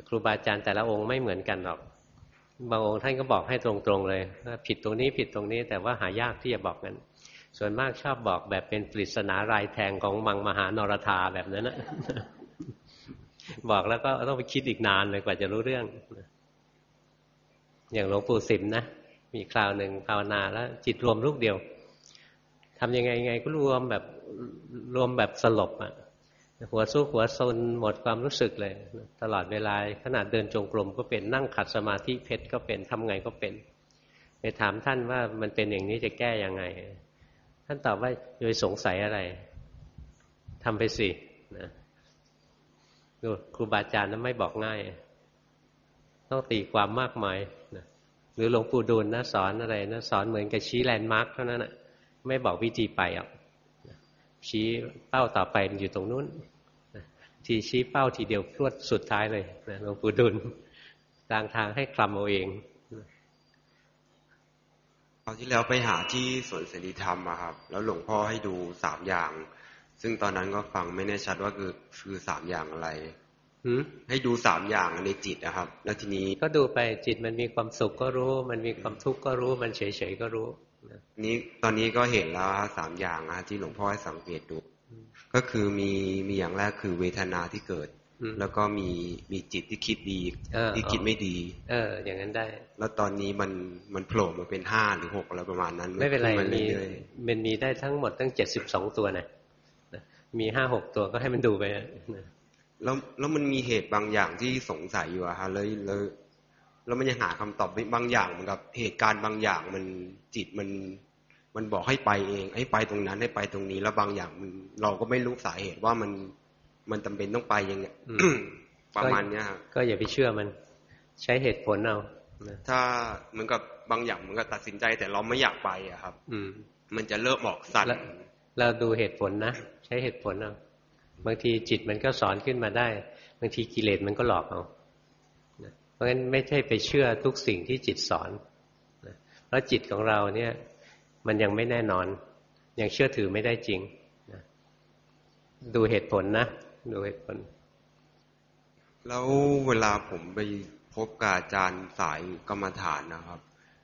S1: ครูบาอาจารย์แต่ละองค์ไม่เหมือนกันหรอกบางองค์ท่านก็บอกให้ตรงๆเลยว่าผิดตรงนี้ผิดตรงนี้แต่ว่าหายากที่จะบอกนั้น ส่วนมากชอบบอกแบบเป็นปริศนารายแทงของมังมหานรธาแบบนั้นนะบอกแล้วก็ต้องไปคิดอีกนานเลยกว่าจะรู้เรื่อง อย่างหลวงปู่สิมนะมีคราวหนึ่งภาวนาแล้ว จิตรวมลูกเดียวทำยังไงไงก็รวมแบบรวมแบบสลบอะหัวสู้หัวซนหมดความรู้สึกเลย ตลอดเวลาขนาดเดินจงกรมก็เป็นนั่งขัดสมาธิเพชรก็เป็นทำไงก็เป็น ไปถามท่านว่ามันเป็นอย่างนี้จะแก้ยังไง ท่านตอบว่าโดยสงสัยอะไรทำไปสินะดูครูบาอาจารย์นั้นไม่บอกง่าย ต้องตีความมากมาย หรือหลวงปู่ดูลย์นะสอนอะไรนะสอนเหมือนกับชี้ landmark เท่านั้นนะไม่บอกวิธีไปอะชี้เป้าต่อไปมันอยู่ตรงนู้นทีชี้เป้าทีเดียวพรวดสุดท้ายเลยหลวงปู่ดูลย์กลางทางใหคลำเอาเองค
S9: ราวที่แล้วไปหาที่สวนสันติธรรมอะครับ แล้วหลวงพ่อให้ดูสามอย่าง ซึ่งตอนนั้นก็ฟังไม่แน่ชัดว่าคือคือสามอย่างอะไร ให้ดูสามอย่างในจิตนะครับ แล้วทีนี้
S1: ก็ดูไปจิตมันมีความสุขก็รู้ มันมีความทุกข์ก็รู้ มันเฉยๆก็รู้
S9: นี้ตอนนี้ก็เห็นแล้วสามอย่างนะที่หลวงพ่อให้สังเกตดู ก็คือมีมีอย่างแรกคือเวทนาที่เกิด แล้วก็มีมีจิตที่คิดดีที่คิดไม่ดี
S1: เออ อย่างนั้นได้
S9: แล้วตอนนี้มันมันโผล่มาเป็นห้าหรือหกอะไรประมาณนั้น
S1: ไม่เป็นไรมีมันมีได้ทั้งหมดตั้งเจ็ดสิบสองตัวนะมีห้าหกตัวก็ให้มันดูไป
S9: แล้วแล้วมันมีเหตุบางอย่างที่สงสัยอยู่อะฮะเลยเลยแล้วมันยังหาคำตอบบางอย่างเหมือนกับเหตุการณ์บางอย่างมันจิตมันมันบอกให้ไปเอง ให้ไปตรงนั้นให้ไปตรงนี้ แล้วบางอย่างมันเราก็ไม่รู้สาเหตุว่ามันมันจาเป็นต้องไปยังไงประมาณเนี้ยครับ
S1: ก็อย่าไปเชื่อมัน ใช้เหตุผลเอา
S9: ถ้าเหมือนกับบางอย่างเหมือนกับตัดสินใจ แต่เราไม่อยากไปอะครับ อืม มันจะเริ่มบอกสั่น
S1: เราดูเหตุผลนะใช้เหตุผลเอา บางทีจิตมันก็สอนขึ้นมาได้ บางทีกิเลสมันก็หลอกเอาเพราะฉะนั้นไม่ใช่ไปเชื่อทุกสิ่งที่จิตสอนเพราะจิตของเราเนี่ย มันยังไม่แน่นอน ยังเชื่อถือไม่ได้จริงดูเหตุผลนะ ดูเหตุผล
S9: แล้วเวลาผมไปพบกับอาจารย์สายกรรมฐานนะครับ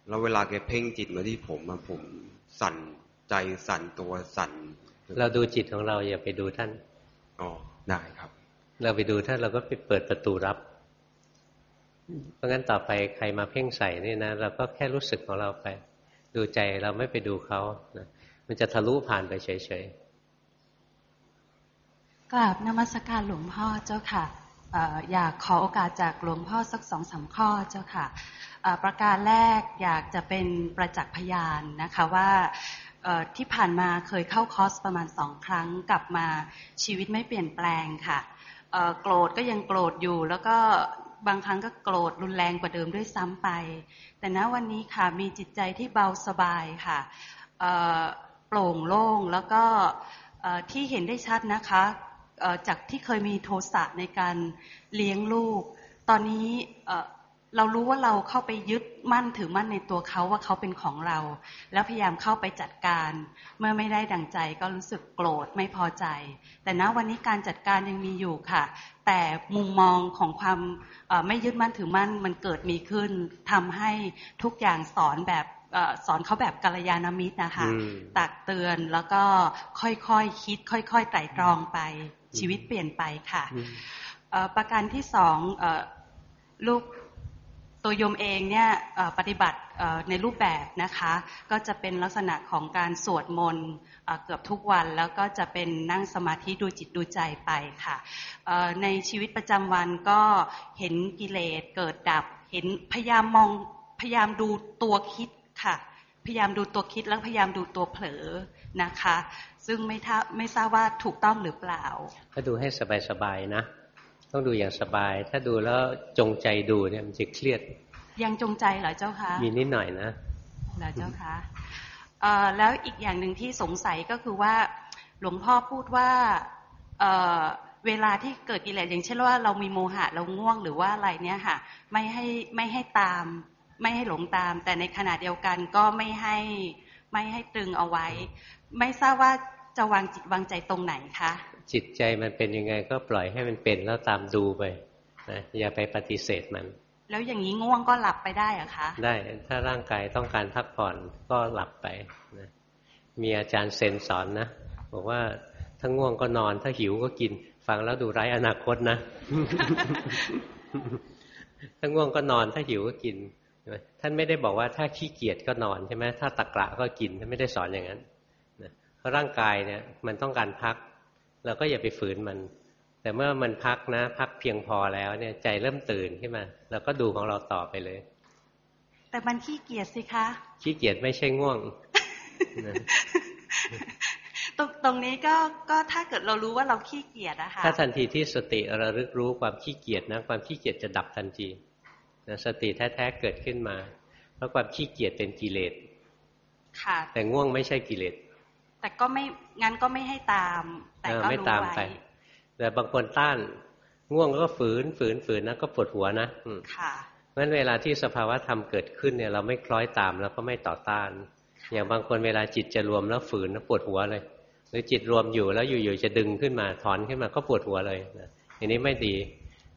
S9: แล้วเวลาแกเพ่งจิตมาที่ผมมาผมสั่นใจสั่นตัวสั่น
S1: เราดูจิตของเราอย่าไปดูท่าน
S9: อ๋อได้ครับ
S1: เราไปดูท่านเราก็ไปเปิดประตูรับ เพราะงั้นต่อไปใครมาเพ่งใส่นี่นะเราก็แค่รู้สึกของเราไป ดูใจเราไม่ไปดูเขานะมันจะทะลุผ่านไปเฉย
S10: ๆกราบนมัสการหลวงพ่อเจ้าค่ะอยากขอโอกาสจากหลวงพ่อสักสองสาข้อเจ้าค่ะประการแรกอยากจะเป็นประจักษ์พยานนะคะว่า ที่ผ่านมาเคยเข้าคอร์สประมาณสองครั้งกลับมาชีวิตไม่เปลี่ยนแปลงค่ะโกรธก็ยังโกรธอยู่ แล้วก็บางครั้งก็โกรธรุนแรงกว่าเดิมด้วยซ้ำไป แต่ณวันนี้ค่ะมีจิตใจที่เบาสบายค่ะโปร่งโล่งแล้วก็ที่เห็นได้ชัดนะคะจากที่เคยมีโทสะในการเลี้ยงลูก ตอนนี้ เรารู้ว่าเราเข้าไปยึดมั่นถือมั่นในตัวเขาว่าเขาเป็นของเรา แล้วพยายามเข้าไปจัดการ เมื่อไม่ได้ดังใจก็รู้สึกโกรธไม่พอใจ แต่ณวันนี้การจัดการยังมีอยู่ค่ะ แต่มุมมองของความไม่ยึดมั่นถือมั่นมันเกิดมีขึ้นทำให้ทุกอย่างสอนแบบสอนเขาแบบกัลยาณมิตรนะคะตักเตือนแล้วก็ค่อยๆคคิด ค่อยๆไตร่ตรองไปชีวิตเปลี่ยนไปค่ะประการที่สองลูก ตัวยมเองเนี่ยปฏิบัติในรูปแบบนะคะ ก็จะเป็นลักษณะของการสวดมนต์เกือบทุกวัน แล้วก็จะเป็นนั่งสมาธิดูจิตดูใจไปค่ะในชีวิตประจำวันก็เห็นกิเลสเกิดดับ เห็นพยายามมองพยายามดูตัวคิดค่ะ พยายามดูตัวคิดแล้วพยายามดูตัวเผลอนะคะ ซึ่งไม่ท่าไม่ทราบว่าถูกต้องหรือเปล่า
S1: ก็ดูให้สบายๆนะ ต้องดูอย่างสบาย ถ้าดูแล้วจงใจดูเนี่ยมันจะเครียด
S10: ยังจงใจเหรอเจ้าคะ
S1: มีนิดหน่อยนะ
S10: เหรอเจ้าคะแล้วอีกอย่างหนึ่งที่สงสัยก็คือว่าหลวงพ่อพูดว่าเเวลาที่เกิดกิเลสอย่างเช่นว่าเรามีโมหะเราง่วงหรือว่าอะไรเนี่ยค่ะ ไม่ให้ไม่ให้ตาม ไม่ให้หลงตาม แต่ในขณะเดียวกันก็ไม่ให้ไม่ให้ตรึงเอาไว้ ไม่ทราบว่า จะวางจิตวางใจตรงไหนคะ
S1: จิตใจมันเป็นยังไงก็ปล่อยให้มันเป็นแล้วตามดูไปนะอย่าไปปฏิเสธมัน
S10: แล้วอย่างนี้ง่วงก็หลับไปได้อะคะ
S1: ได้ถ้าร่างกายต้องการพักผ่อนก็หลับไปนะมีอาจารย์เซนสอนนะบอกว่าถ้าง่วงก็นอน ถ้าหิวก็กิน ฟังแล้วดูไร้อนาคตนะถ้าง่วงก็นอนถ้าหิวก็กินท่านไม่ได้บอกว่าถ้าขี้เกียจก็นอนใช่ไหมถ้าตะกระก็กินท่านไม่ได้สอนอย่างนั้นเพ ราะร่างกายเนี่ยมันต้องการพัก เราก็อย่าไปฝืนมัน แต่เมื่อมันพักนะ พักเพียงพอแล้วเนี่ยใจเริ่มตื่นขึ้นมาเราก็ดูของเราต่อไปเลย
S10: แต่มันขี้เกียจสิคะ
S1: ขี้เกียจไม่ใช่ง่วง
S10: ตรงตรงนี้ก็ก็ถ้าเกิดเรารู้ว่าเราขี้เกียจอะค่ะ
S1: ถ้าทันทีที่สติระลึกรู้ความขี้เกียจนะความขี้เกียจจะดับทันทีนะสติแท้ๆเกิดขึ้นมา เพราะความขี้เกียจเป็นกิเลส
S10: ค่ะ
S1: แต่ง่วงไม่ใช่กิเลส
S10: แต่ก็ไม่งั้นก็ไม่ให้ตาม แต่ก็รู้ไว้
S1: แต่บางคนต้านง่วงก็ฝืนฝืนฝืนนะก็ปวดหัวนะ
S10: ค่ะ
S1: งั้นเวลาที่สภาวะธรรมเกิดขึ้นเนี่ย เราไม่คล้อยตามแล้วก็ไม่ต่อต้าน อย่างบางคนเวลาจิตจะรวมแล้วฝืนแล้วปวดหัวเลย หรือจิตรวมอยู่แล้วอยู่ๆจะดึงขึ้นมาถอนขึ้นมาก็ปวดหัวเลยนะอย่างนี้ไม่ดี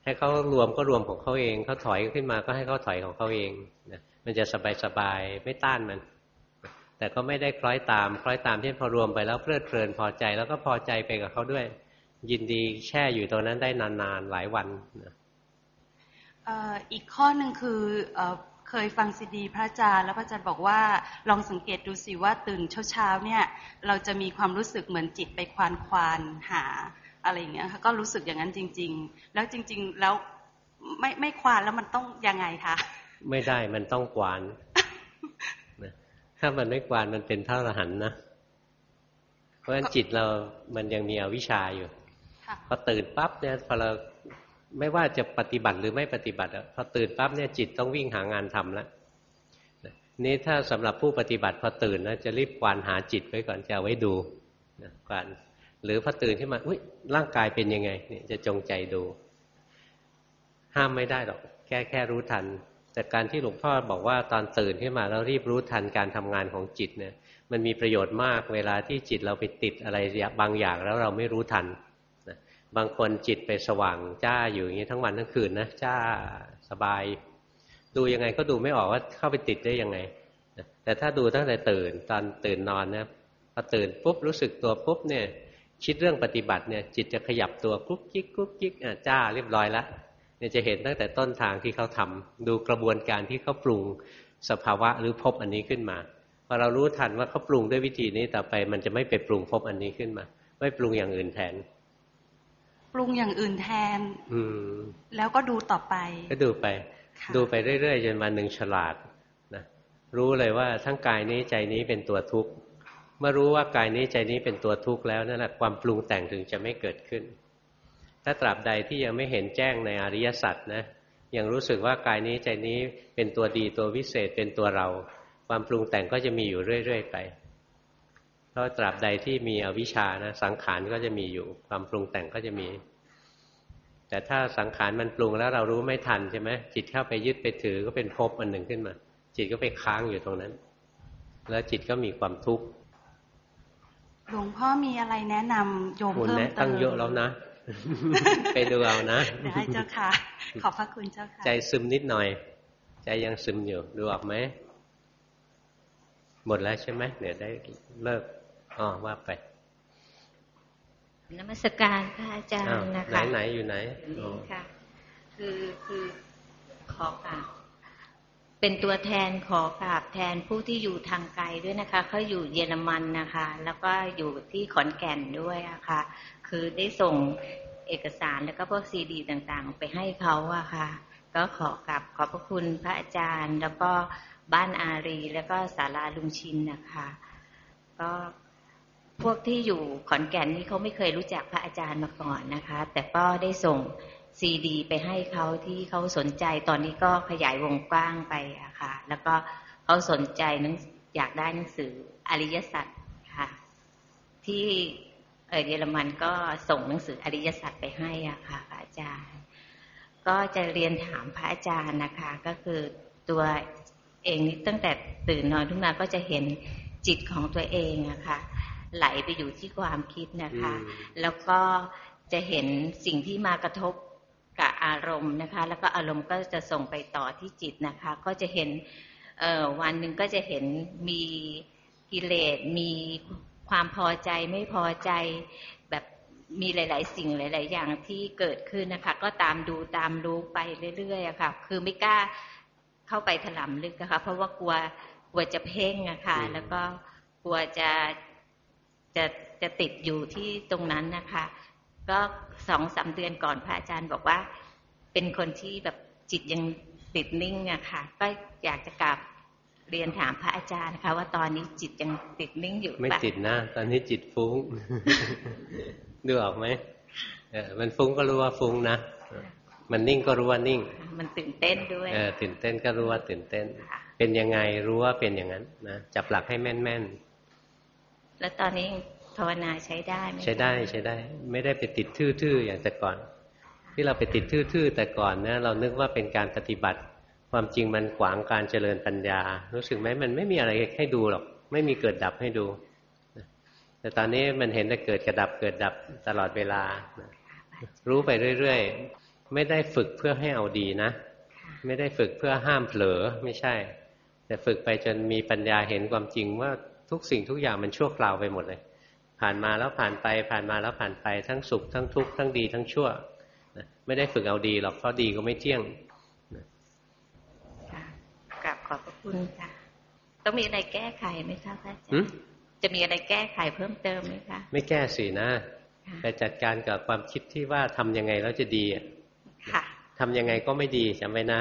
S1: ให้เขารวมก็รวมของเขาเองเขาถอยขึ้นมาก็ให้เขาถอยของเขาเองนะมันจะสบายๆไม่ต้านมัน แต่ก็ไม่ได้คล้อยตาม คล้อยตามที่พอรวมไปแล้วเพลิดเพลินพอใจแล้วก็พอใจไปกับเขาด้วย ยินดีแช่อยู่ตรงนั้นได้นานๆหลายวันนะ
S10: อีกข้อหนึ่งคือเคยฟังซีดีพระอาจารย์แล้วพระอาจารย์บอกว่าลองสังเกตดูสิว่าตื่นเช้าๆเนี่ยเราจะมีความรู้สึกเหมือนจิตไปควานควานหาอะไรอย่างเงี้ยค่ะก็รู้สึกอย่างนั้นจริง ๆ แล้วจริง ๆแล้วไม่ไม่ควานแล้วมันต้องยังไงคะ
S1: ไม่ได้มันต้องควาน ถ้ามันไม่กวานมันเป็นพระอรหันต์นะเพราะฉะนั้นจิตเรามันยังมีอวิชชาอยู่พอตื่นปั๊บเนี่ยพอเราไม่ว่าจะปฏิบัติหรือไม่ปฏิบัติพอตื่นปั๊บเนี่ยจิตต้องวิ่งหางานทำแล้วนี่ถ้าสำหรับผู้ปฏิบัติพอตื่นนะจะรีบกวานหาจิตไว้ก่อนจะเอาไว้ดูนะกวานหรือพอตื่นขึ้นมาอุ้ยร่างกายเป็นยังไงเนี่ยจะจงใจดู ห้ามไม่ได้หรอกแค่แค่รู้ทัน แต่การที่หลวงพ่อบอกว่าตอนตื่นขึ้นมาแล้วรีบรู้ทันการทำงานของจิตเนี่ย มันมีประโยชน์มากเวลาที่จิตเราไปติดอะไรบางอย่างแล้วเราไม่รู้ทันบางคนจิตไปสว่างจ้าอยู่อย่างนี้ทั้งวันทั้งคืนนะจ้าสบาย ดูยังไงก็ดูไม่ออกว่าเข้าไปติดได้ยังไงแต่ถ้าดูตั้งแต่ตื่นตอนตื่นนอนนะพอตื่นปุ๊บรู้สึกตัวปุ๊บเนี่ยคิดเรื่องปฏิบัติเนี่ยจิตจะขยับตัวกุ๊กกิ๊กกุ๊กกิ๊กจ้าเรียบร้อยแล้ว เนี่ยจะเห็นตั้งแต่ต้นทางที่เขาทำดูกระบวนการที่เขาปรุงสภาวะหรือพบอันนี้ขึ้นมาพอเรารู้ทันว่าเขาปรุงด้วยวิธีนี้ต่อไป มันจะไม่ไปปรุงพบอันนี้ขึ้นมา ไม่ปรุงอย่างอื่นแทน
S10: ปรุงอย่างอื่นแทน
S1: อืม
S10: แล้วก็ดูต่อไป
S1: ก็ดูไป ดูไปเรื่อยๆจนวันหนึ่งฉลาดนะรู้เลยว่าทั้งกายนี้ใจนี้เป็นตัวทุกข์เมื่อรู้ว่ากายนี้ใจนี้เป็นตัวทุกข์แล้วนั่นแหละความปรุงแต่งถึงจะไม่เกิดขึ้น ถ้าตราบใดที่ยังไม่เห็นแจ้งในอริยสัจนะยังรู้สึกว่ากายนี้ใจนี้เป็นตัวดีตัววิเศษเป็นตัวเรา ความปรุงแต่งก็จะมีอยู่เรื่อยๆไป เพราะตราบใดที่มีอวิชชานะสังขารก็จะมีอยู่ ความปรุงแต่งก็จะมี แต่ถ้าสังขารมันปรุงแล้วเรารู้ไม่ทันใช่ไหมจิตเข้าไปยึดไปถือก็เป็นภพอันหนึ่งขึ้นมา จิตก็ไปค้างอยู่ตรงนั้น แล้วจิตก็มีความทุกข์
S10: หลวงพ่อมีอะไรแนะนำโยมเพิ่มเติม
S1: ตั้งเยอะแล้วนะ ไปดูเอานะ
S10: ได้เจ้าค่ะ ขอบพระคุณเจ้าค่ะ
S1: ใจซึมนิดหน่อย ใจยังซึมอยู่ดูออกไหมหมดแล้วใช่ไหมเดี๋ยวได้เลิกอ๋อว่าไป
S11: นมัสการพระอาจารย์นะคะไหน
S1: ไหนอยู่ไหน
S11: ค่ะ คือคือขอกราบ เป็นตัวแทนขอกราบแทนผู้ที่อยู่ทางไกลด้วยนะคะเขาอยู่เยอรมันนะคะ แล้วก็อยู่ที่ขอนแก่นด้วยอะค่ะ คือได้ส่งเอกสารแล้วก็พวกซีดีต่างๆ ไปให้เขาอะค่ะ ก็ขอกราบขอบพระคุณพระอาจารย์ แล้วก็บ้านอารี แล้วก็ศาลาลุงชินนะคะ ก็พวกที่อยู่ขอนแก่นนี่เขาไม่เคยรู้จักพระอาจารย์มาก่อนนะคะ แต่ก็ได้ส่ง ซีดี ไปให้เขาที่เขาสนใจตอนนี้ก็ขยายวงกว้างไปอะค่ะ แล้วก็เขาสนใจนังอยากได้หนังสืออริยสัจค่ะ ที่เออเยอรมันก็ส่งหนังสืออริยสัจไปให้อะค่ะพระอาจารย์ ก็จะเรียนถามพระอาจารย์นะคะ ก็คือตัวเองตั้งแต่ตื่นนอนขึ้นมาก็จะเห็นจิตของตัวเองอะค่ะไหลไปอยู่ที่ความคิดนะคะ แล้วก็จะเห็นสิ่งที่มากระทบ กับอารมณ์นะคะ แล้วก็อารมณ์ก็จะส่งไปต่อที่จิตนะคะ ก็จะเห็นวันหนึ่งก็จะเห็นมีกิเลสมีความพอใจไม่พอใจแบบมีหลาย ๆ สิ่งหลาย ๆ อย่างที่เกิดขึ้นนะคะ ก็ตามดูตามรู้ไปเรื่อยๆอะค่ะ คือไม่กล้าเข้าไปถลำลึกนะคะ เพราะว่ากลัวกลัวจะเพ่งอะค่ะ แล้วก็กลัวจะจะจะติดอยู่ที่ตรงนั้นนะคะ ก็สองสาเดือนก่อนพระอาจารย์บอกว่า เป็นคนที่แบบจิตยังติดนิ่งอะค่ะ ก็อยากจะกลับเรียนถามพระอาจารย์นะคะ ว่าตอนนี้จิตยังติดนิ่งอยู่
S1: ไม่ติดนะ ตอนนี้จิตฟุ้งดูออกไหมเออมันฟุ้งก็รู้ว่าฟุ้งนะมันนิ่งก็รู้ว่านิ่ง
S11: มันตื่นเต้นด้วย
S1: เออตื่นเต้นก็รู้ว่าตื่นเต้น เป็นยังไงรู้ว่าเป็นอย่างนั้นนะจับหลักให้แม่นแม่น
S11: แล้วตอนนี้ ภาวนาใช้ได้ไหม
S1: ใช้ได้ใช้ได้ ไม่ได้ไปติดทื่อๆอย่างแต่ก่อน ที่เราไปติดทื่อๆแต่ก่อนนะเรานึกว่าเป็นการปฏิบัติ ความจริงมันขวางการเจริญปัญญา รู้สึกไหมมันไม่มีอะไรให้ดูหรอก ไม่มีเกิดดับให้ดู แต่ตอนนี้มันเห็นแต่เกิดกระดับเกิดดับตลอดเวลา รู้ไปเรื่อยๆ ไม่ได้ฝึกเพื่อให้เอาดีนะ ไม่ได้ฝึกเพื่อห้ามเผลอไม่ใช่ แต่ฝึกไปจนมีปัญญาเห็นความจริงว่าทุกสิ่งทุกอย่างมันชั่วคราวไปหมดเลย ผ่านมาแล้วผ่านไป ผ่านมาแล้วผ่านไปทั้งสุขทั้งทุกข์ทั้งดีทั้งชั่วไม่ได้ฝึกเอาดีหรอกเพราะดีก็ไม่เที่ยง
S11: กลับขอบพระคุณค่ะต้องมีอะไรแก้ไขไหมคะพระอาจารย์จะมีอะไรแก้ไขเพิ่มเติมไหมคะ
S1: ไม่แก้สินะไปจัดการกับความคิดที่ว่าทำยังไงแล้วจะดี
S11: ค่ะ
S1: ทำยังไงก็ไม่ดีจำไว้นะ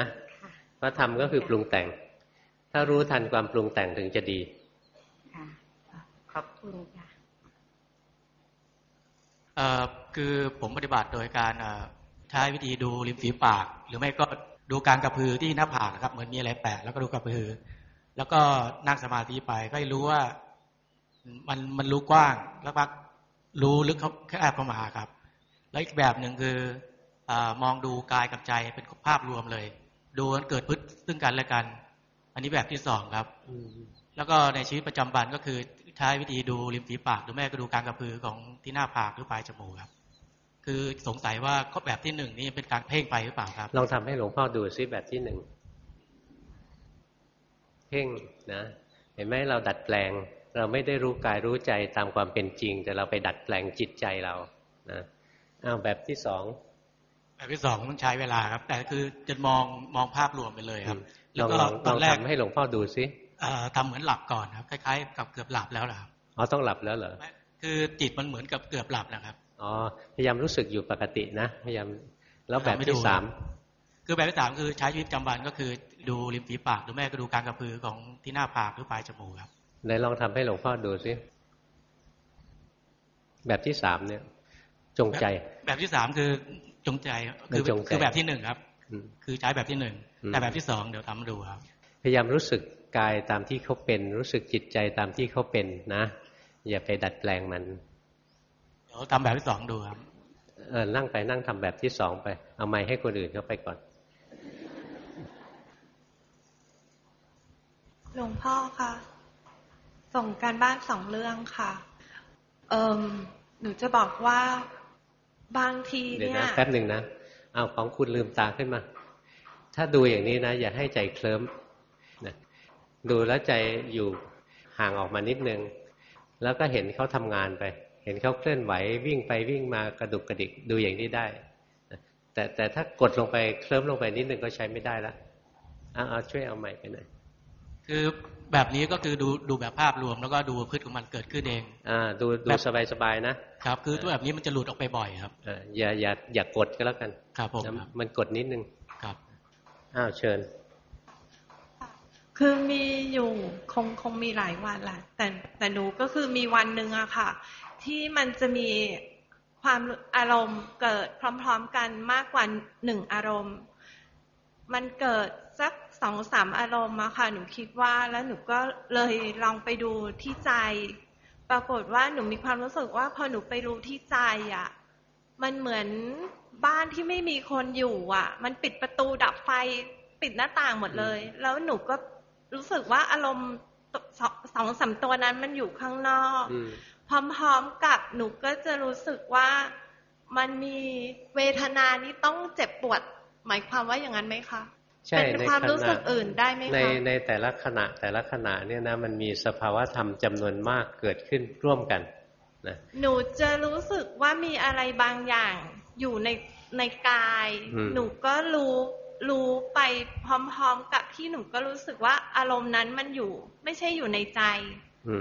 S1: เพราะทำก็คือปรุงแต่ง ถ้ารู้ทันความปรุงแต่งถึงจะดี
S11: อบคุณ ค่ะ
S12: คือผมปฏิบัติโดยการใช้วิธีดูริมฝีปาก หรือไม่ก็ดูการกระพือที่หน้าผากครับเหมือนมีอะไรแปะแล้วก็ดูกระพือ แล้วก็นั่งสมาธิไปก็รู้ว่ามันมันรู้กว้างแล้วพักรู้ลึกเข้าแคบเข้ามาครับ แล้วอีกแบบหนึ่งคืออมองดูกายกับใจเป็นภาพรวมเลย ดูเกิดพฤติซึ่งกันและกัน อันนี้แบบที่สองครับ แล้วก็ในชีวิตประจำวันก็คือ ใช้วิธีดูริมฝีปากหรือแม่ก็ดูการกระพือของที่หน้าผากหรือปลายจมูกครับ คือสงสัยว่าข้อแบบที่หนึ่งนี่เป็นการเพ่งไปหรือเปล่าครับ
S1: ลองทำให้หลวงพ่อดูซิแบบที่หนึ่งเพ่งนะเห็นไหมเราดัดแปลง เราไม่ได้รู้กายรู้ใจตามความเป็นจริง แต่เราไปดัดแปลงจิตใจเรานะอ้าวแบบที่สอง
S12: แบบที่สองต้องใช้เวลาครับ แต่คือจะมองมองภาพรวมไปเลยครับ
S1: แล้วก็ตอนแรกให้หลวงพ่อดูซิ
S12: ทำเหมือนหลับก่อนครับคล้ายๆ กับเกือบหลับแล้วล่ะครับ
S1: อ๋อต้องหลับแล้วเหรอ
S12: คือจิตมันเหมือนกับเกือบหลับนะครับ
S1: อ๋อพยายามรู้สึกอยู่ปกตินะพยายามแล้วแบบที่สาม
S12: คือแบบที่สามคือใช้ชีวิตประจำวันก็คือดูริมฝีปากหรือแม่ก็ดูการกระพือของที่หน้าผากหรือปลายจมูกครับ
S1: ไหนลองทำให้หลวงพ่อดูซิแบบที่สามเนี่ย จงใจ
S12: แบบที่สามคือจงใจคือคือแบบที่หนึ่งครับ คือใช้แบบที่หนึ่งแต่แบบที่สองเดี๋ยวทำดูครับ
S1: พยายามรู้สึก กายตามที่เขาเป็น รู้สึกจิตใจตามที่เขาเป็นนะ อย่าไปดัดแปลงมัน
S12: เดี๋ยวทำแบบที่สองดูครับ
S1: เออนั่งไปนั่งทำแบบที่สองไป เอาไม้ให้คนอื่นเขาไปก่อน
S13: หลวงพ่อค่ะส่งการบ้านสองเรื่องค่ะ เอิมหนูจะบอกว่าบางทีเนี่ยเดี๋ยวนะ
S1: แป๊บหนึ่งนะ เอาของคุณลืมตาขึ้นมา ถ้าดูอย่างนี้นะ อย่าให้ใจเคลิ้มนะ ดูแล้วใจอยู่ห่างออกมานิดนึง แล้วก็เห็นเขาทำงานไป เห็นเขาเคลื่อนไหววิ่งไปวิ่งมากระดุกกระดิกดูอย่างนี้ได้ แต่แต่ถ้ากดลงไปเคลิ้มลงไปนิดนึงก็ใช้ไม่ได้ละเอาเอาช่วยเอาใหม่ไปหน่อย
S12: คือแบบนี้ก็คือดูดูแบบภาพรวมแล้วก็ดูพืชของมันเกิดขึ้นเอง
S1: อ่าดูดูสบายสบายนะ
S12: ครับ คือตัวแบบนี้มันจะหลุดออกไปบ่อยครับ
S1: เอออย่าอย่าอย่ากดก็แล้วกัน
S12: ครับผม
S1: มันกดนิดนึง
S12: ครับ
S1: อ้าวเชิญ
S13: คือมีอยู่คงคงมีหลายวันแหละแต่แต่หนูก็คือมีวันหนึ่งอะค่ะ ที่มันจะมีความอารมณ์เกิดพร้อม ๆ กันมากกว่าหนึ่งอารมณ์ มันเกิดสักสองสามอารมณ์มาค่ะ หนูคิดว่าแล้วหนูก็เลยลองไปดูที่ใจ ปรากฏว่าหนูมีความรู้สึกว่าพอหนูไปรู้ที่ใจอะมันเหมือนบ้านที่ไม่มีคนอยู่อะมันปิดประตูดับไฟปิดหน้าต่างหมดเลย แล้วหนูก็ รู้สึกว่าอารมณ์สองสามตัวนั้นมันอยู่ข้างนอก พร้อมๆกับหนูก็จะรู้สึกว่ามันมีเวทนานี้ต้องเจ็บปวด หมายความว่าอย่างนั้นไหมคะ
S1: ใช่
S13: ในความรู้สึกอื่นได้ไหมคะ
S1: ในในแต่ละขณะแต่ละขณะเนี่ยนะมันมีสภาวะธรรมจำนวนมากเกิดขึ้นร่วมกันนะ
S13: หนูจะรู้สึกว่ามีอะไรบางอย่างอยู่ในในกาย หนูก็รู้ รู้ไปพร้อมๆกับที่หนูก็รู้สึกว่าอารมณ์นั้นมันอยู่ ไม่ใช่อยู่ในใจ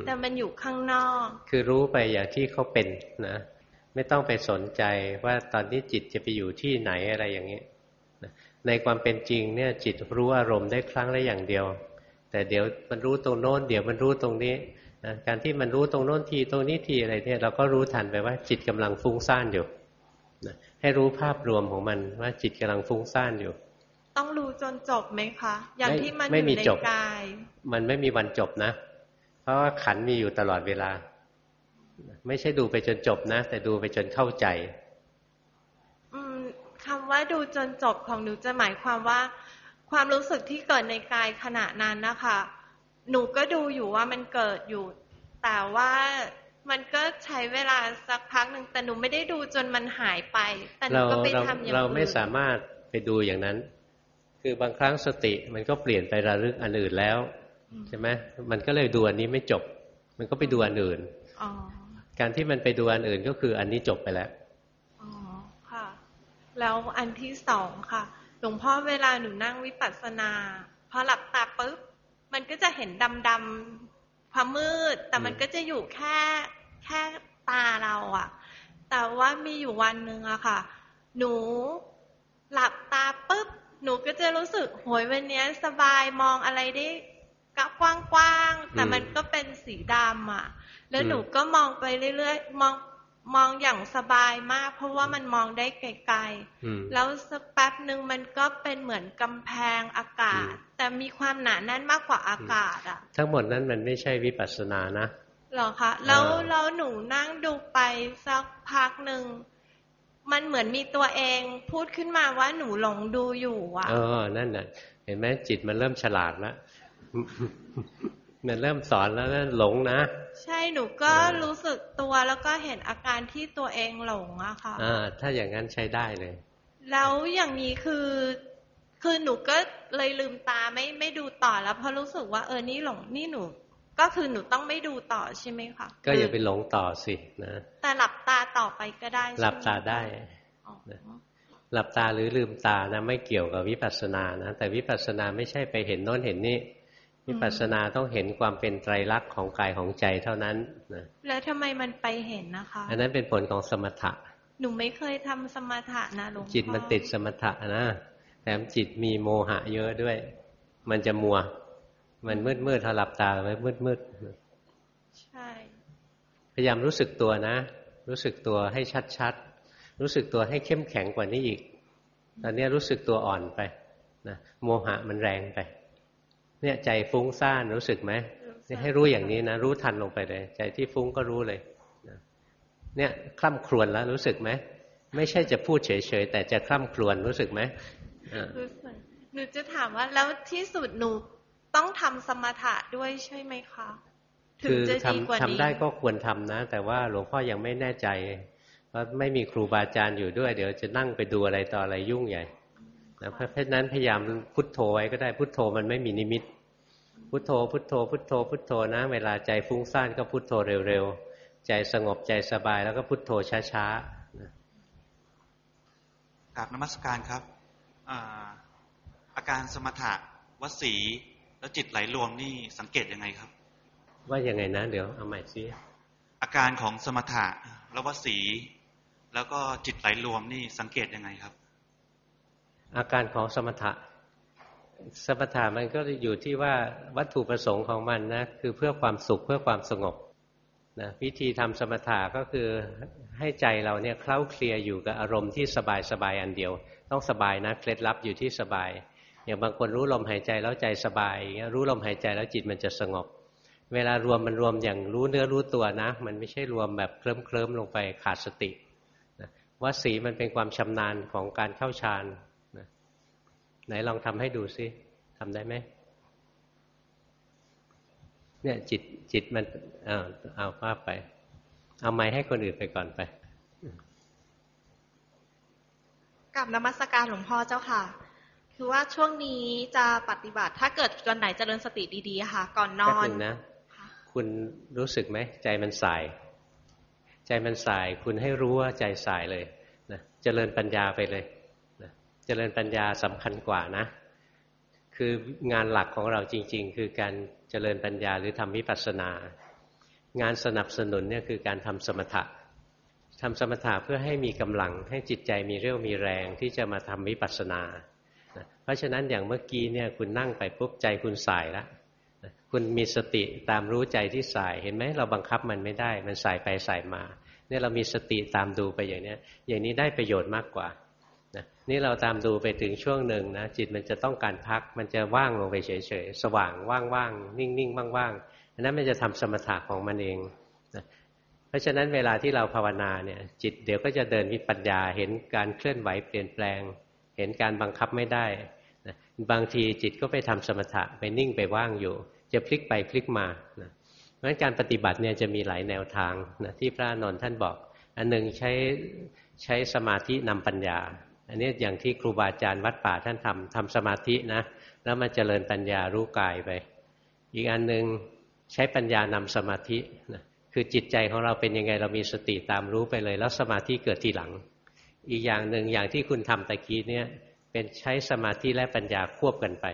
S13: แต่มันอยู่ข้างนอก
S1: คือรู้ไปอย่างที่เขาเป็นนะ ไม่ต้องไปสนใจว่าตอนนี้จิตจะไปอยู่ที่ไหนอะไรอย่างนี้ในความเป็นจริงเนี่ยจิตรู้อารมณ์ได้ครั้งละอย่างเดียว แต่เดี๋ยวมันรู้ตรงโน้น เดี๋ยวมันรู้ตรงนี้นะการที่มันรู้ตรงโน้นทีตรงนี้ทีอะไรเนี่ยเราก็รู้ทันไปว่าจิตกำลังฟุ้งซ่านอยู่นะให้รู้ภาพรวมของมันว่าจิตกำลังฟุ้งซ่านอยู่
S13: ต้องรู้จนจบไหมคะ อย่างที่มันอยู่ในกาย
S1: มันไม่มีวันจบนะ เพราะว่าขันมีอยู่ตลอดเวลา ไม่ใช่ดูไปจนจบนะ แต่ดูไปจนเข้าใจ
S13: คำว่าดูจนจบของหนูจะหมายความว่า ความรู้สึกที่เกิดในกายขณะนั้นนะคะ หนูก็ดูอยู่ว่ามันเกิดอยู่ แต่ว่ามันก็ใช้เวลาสักพักหนึ่งแต่หนูไม่ได้ดูจนมันหายไป แต่หนูก็ไปทำอย่างอื่น
S1: เราไม่สามารถไปดูอย่างนั้น คือบางครั้งสติมันก็เปลี่ยนไประลึกอันอื่นแล้ว ใช่ไหมมันก็เลยดูอันนี้ไม่จบ มันก็ไปดูอันอื่นการที่มันไปดูอันอื่นก็คืออันนี้จบไปแล้ว
S13: แล้วอันที่สองค่ะ หลวงพ่อเวลาหนูนั่งวิปัสสนาพอหลับตาปุ๊บมันก็จะเห็นดำๆความมืด แต่มันก็จะอยู่แค่แค่ตาเราอะแต่ว่ามีอยู่วันหนึ่งอะค่ะ หนูหลับตาปุ๊บ หนูก็จะรู้สึกโหยวันนี้สบายมองอะไรได้กว้างๆแต่มันก็เป็นสีดำอะแล้วหนูก็มองไปเรื่อยๆมองมองอย่างสบายมาก เพราะว่ามันมองได้ไกลๆ แล้วสักแป๊บหนึ่งมันก็เป็นเหมือนกำแพงอากาศ แต่มีความหนาแน่นมากกว่าอากาศอะ
S1: ทั้งหมดนั้นมันไม่ใช่วิปัสสนานะ
S13: เหรอคะแล้วแล้วหนูนั่งดูไปสักพักหนึ่ง มันเหมือนมีตัวเองพูดขึ้นมาว่าหนูหลงดูอยู่อะ
S1: เออนั่นน่ะ เห็นไหมจิตมันเริ่มฉลาดแล้วมันเริ่มสอนแล้วนะหลงนะ
S13: ใช่หนูก็รู้สึกตัวแล้วก็เห็นอาการที่ตัวเองหลงอะค่ะ
S1: อ่าถ้าอย่างนั้นใช้ได้เลย
S13: แล้วอย่างนี้คือ คือหนูก็เลยลืมตาไม่ไม่ดูต่อแล้วเพราะรู้สึกว่าเออนี่หลงนี่หนู ก็คือหนูต้องไม่ดูต่อใช่ไหมคะ
S1: ก็อย่าไปหลงต่อสินะ
S13: แต่หลับตาต่อไปก็ได้
S1: หลับตาได้นะหลับตาหรือลืมตานะไม่เกี่ยวกับวิปัสสนานะแต่วิปัสสนาไม่ใช่ไปเห็นโน้นเห็นนี่วิปัสสนาต้องเห็นความเป็นไตรลักษณ์ของกายของใจเท่านั้นนะ
S13: แล้วทำไมมันไปเห็นนะคะ
S1: อันนั้นเป็นผลของสมถะ
S13: หนูไม่เคยทำสมถะนะหลวงพ่อ
S1: จิตมันติดสมถะนะแถมจิตมีโมหะเยอะด้วย มันจะมัว มันมืดมืดถ้าหลับตาไว้มืดมืด
S13: ใช่
S1: พยายามรู้สึกตัวนะ รู้สึกตัวให้ชัดๆ รู้สึกตัวให้เข้มแข็งกว่านี้อีก ตอนนี้รู้สึกตัวอ่อนไปนะโมหะมันแรงไป เนี่ยใจฟุ้งซ่านรู้สึกไหมนี่ให้รู้อย่างนี้นะ รู้ทันลงไปเลย ใจที่ฟุ้งก็รู้เลยนะเนี่ยคล่ำครวญแล้วรู้สึกไหมไม่ใช่จะพูดเฉยๆแต่จะคล่ำครวญรู้สึกไหมอ่า
S13: รู้สึกหนูจะถามว่าแล้วที่สุดหนู ต้องทำสมถะด้วยใช่ไหมคะถึ
S1: คื
S13: ง
S1: อ
S13: จะดีกว่า
S1: ทำ
S13: นี้
S1: ทำได้ก็ควรทำนะ แต่ว่าหลวงพ่อยังไม่แน่ใจเพราะไม่มีครูบาอาจารย์อยู่ด้วย เดี๋ยวจะนั่งไปดูอะไรต่ออะไรยุ่งใหญ่นะเพราะฉะนั้นพยายามพุทโธไว้ก็ได้พุทโธมันไม่มีนิมิต พุทโธ พุทโธ พุทโธ พุทโธนะ เวลาใจฟุ้งซ่านก็พุทโธเร็วๆ ใจสงบใจสบายแล้วก็พุทโธช้าๆนะ
S14: กราบนมัสการครับอาอาการสมถะวสี แล้วจิตไหลรวมนี่สังเกตยังไงครับ
S1: ว่ายังไงนะ เดี๋ยวเอาใหม่ซิ
S14: อาการของสมถะแล้ววสี แล้วก็จิตไหลรวมนี่สังเกตยังไงครับ
S1: อาการของสมถะ สมถะมันก็อยู่ที่ว่าวัตถุประสงค์ของมันนะคือเพื่อความสุขเพื่อความสงบนะวิธีทำสมถะก็คือให้ใจเราเนี่ยเคล้าเคลียอยู่กับอารมณ์ที่สบายสบายอันเดียว ต้องสบายนะเคล็ดลับอยู่ที่สบาย อย่างบางคนรู้ลมหายใจแล้วใจสบายอย่างเงี้ยรู้ลมหายใจแล้วจิตมันจะสงบ เวลารวมมันรวมอย่างรู้เนื้อรู้ตัวนะ มันไม่ใช่รวมแบบเคลิ้มเคลิ้มลงไปขาดสตินะว่าสีมันเป็นความชำนาญของการเข้าฌานนะไหนลองทำให้ดูซิทำได้ไหมเนี่ยจิตจิตมันเอาเอาภาพไป เอาไม้ให้คนอื่นไปก่อนไป
S15: กับนมัสการหลวงพ่อเจ้าค่ะ คือว่าช่วงนี้จะปฏิบัติ ถ้าเกิดวันไหนเจริญสติดีๆค่ะ ก่อนน
S1: แป๊บ
S15: อน
S1: หนึ่งนะ คุณรู้สึกไหมใจมันสาย ใจมันสาย คุณให้รู้ว่าใจสายเลยนะเจริญปัญญาไปเลยนะเจริญปัญญาสำคัญกว่านะ คืองานหลักของเราจริง ๆ คือการเจริญปัญญาหรือทำวิปัสสนา งานสนับสนุนเนี่ยคือการทำสมถะทำสมถะเพื่อให้มีกำลังให้จิตใจมีเรี่ยวมีแรงที่จะมาทำวิปัสสนานะ เพราะฉะนั้นอย่างเมื่อกี้เนี่ยคุณนั่งไปปุ๊บใจคุณสายแล้วคุณมีสติตามรู้ใจที่สายเห็นไหมเราบังคับมันไม่ได้ มันสายไปสายมาเนี่ยเรามีสติตามดูไปอย่างเนี้ย อย่างนี้ได้ประโยชน์มากกว่านะนี่เราตามดูไปถึงช่วงหนึ่งนะจิตมันจะต้องการพักมันจะว่างลงไปเฉยๆสว่างว่างๆนิ่งๆว่างๆอันนั้นมันจะทำสมถะของมันเองนะเพราะฉะนั้นเวลาที่เราภาวนาเนี่ยจิตเดี๋ยวก็จะเดินมีปัญญาเห็นการเคลื่อนไหวเปลี่ยนแปลง เห็นการบังคับไม่ได้นะบางทีจิตก็ไปทำสมถะไปนิ่งไปว่างอยู่ จะพลิกไปพลิกมานะเพราะฉะนั้นการปฏิบัติเนี่ยจะมีหลายแนวทางนะที่พระนนท์ท่านบอก อันหนึ่งใช้ใช้สมาธินำปัญญา อันนี้อย่างที่ครูบาอาจารย์วัดป่าท่านทำทำสมาธินะแล้วมาเจริญปัญญารู้กายไป อีกอันหนึ่งใช้ปัญญานำสมาธินะคือจิตใจของเราเป็นยังไงเรามีสติตามรู้ไปเลย แล้วสมาธิเกิดทีหลัง อีกอย่างหนึ่งอย่างที่คุณทำตะกี้เนี่ยเป็นใช้สมาธิและปัญญาควบกันไป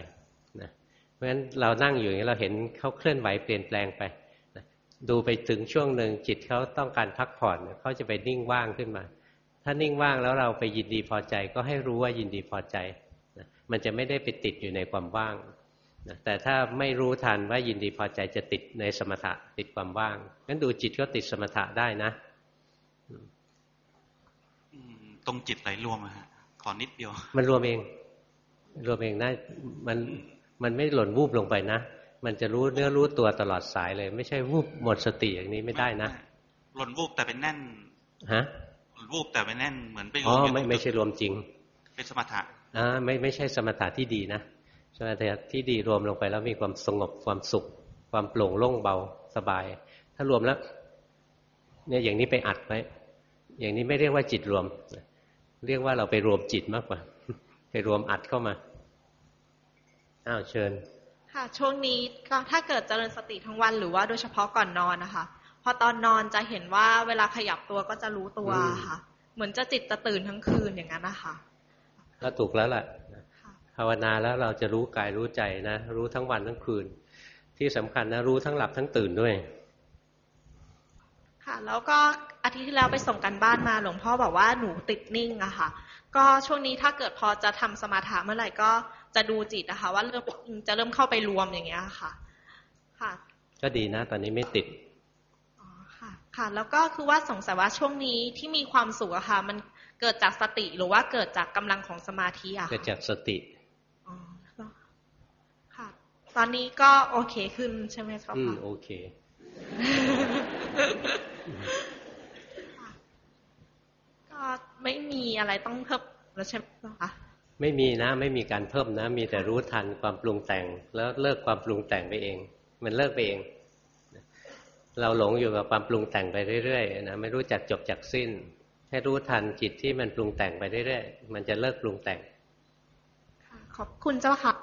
S1: นะเพราะฉะนั้นเรานั่งอยู่อย่างนี้เราเห็นเขาเคลื่อนไหวเปลี่ยนแปลงไปนะดูไปถึงช่วงหนึ่งจิตเขาต้องการพักผ่อนเขาจะไปนิ่งว่างขึ้นมา ถ้านิ่งว่างแล้วเราไปยินดีพอใจก็ให้รู้ว่ายินดีพอใจนะมันจะไม่ได้ไปติดอยู่ในความว่างนะแต่ถ้าไม่รู้ทันว่ายินดีพอใจจะติดในสมถะติดความว่างงั้นดูจิตก็ติดสมถะได้นะ
S14: อืม ตรงจิตไหลรวมอะฮะขอนิดเดียว
S1: มันรวมเอง รวมเองได้มันมันไม่หล่นวูบลงไปนะมันจะรู้เนื้อรู้ตัวตลอดสายเลย ไม่ใช่วูบหมดสติอย่างนี้ไม่ได้นะ
S14: หล่นวูบแต่เป็นแน่น
S1: ฮะ
S14: หล่นวูบแต่เป็นแน่นเหมือนไปร
S1: อ๋
S14: ว
S1: อ
S14: มยู่
S1: ไม่ไม่ใช่รวมจริง
S14: เป็นสมถะ
S1: อ่าไม่ไม่ใช่สมถะที่ดีนะสมถะที่ดีรวมลงไปแล้วมีความสงบความสุข ความโปร่งโล่งเบาสบาย ถ้ารวมแล้ว เนี่ยอย่างนี้ไปอัดไว้อย่างนี้ไม่เรียกว่าจิตรวม เรียกว่าเราไปรวมจิตมากกว่า ไปรวมอัดเข้ามาอ้าวเชิญ
S15: ค่ะช่วงนี้ก็ถ้าเกิดเจริญสติทั้งวันหรือว่าโดยเฉพาะก่อนนอนนะคะพอตอนนอนจะเห็นว่าเวลาขยับตัวก็จะรู้ตัวค่ะ เหมือนจะจิตจะตื่นทั้งคืนอย่างนั้นนะคะ
S1: ก็ถูกแล้วแหละภาวนาแล้วเราจะรู้กายรู้ใจนะรู้ทั้งวันทั้งคืน ที่สำคัญนะรู้ทั้งหลับทั้งตื่นด้วย
S15: ค่ะ แล้วก็ อาทิตย์ที่แล้วไปส่งกันบ้านมาหลวงพ่อบอกว่าหนูติดนิ่งอะค่ะ ก็ช่วงนี้ถ้าเกิดพอจะทำสมาธิเมื่อไหร่ก็จะดูจิตนะคะ ว่าเริ่มจะเริ่มเข้าไปรวมอย่างเงี้ยค่ะ ค่ะ
S1: ก็ดีนะ ตอนนี้ไม่ติด
S15: ค่ะ ค่ะ แล้วก็คือว่าสงสัยว่าช่วงนี้ที่มีความสุขอะค่ะ มันเกิดจากสติหรือว่าเกิดจากกำลังของสมาธิอะ
S1: เกิด
S15: ค่ะ
S1: จากสติ
S15: ค่ะ ตอนนี้ก็โอเคขึ้นใช่ไหมครับ
S1: อืม
S15: คะ
S1: โอเค
S15: ก็ไม่มีอะไรต้องเพิ่มแล้วใช่ไหมคะ
S1: ไม่มีนะไม่มีการเพิ่มนะ มีแต่รู้ทันความปรุงแต่ง แล้วเลิกความปรุงแต่งไปเอง มันเลิกไปเอง เราหลงอยู่กับความปรุงแต่งไปเรื่อยๆนะไม่รู้จักจบจักสิ้น ให้รู้ทันจิตที่มันปรุงแต่งไปเรื่อยๆมันจะเลิกปรุงแต่ง
S15: ขอบคุณเจ้าค่ะ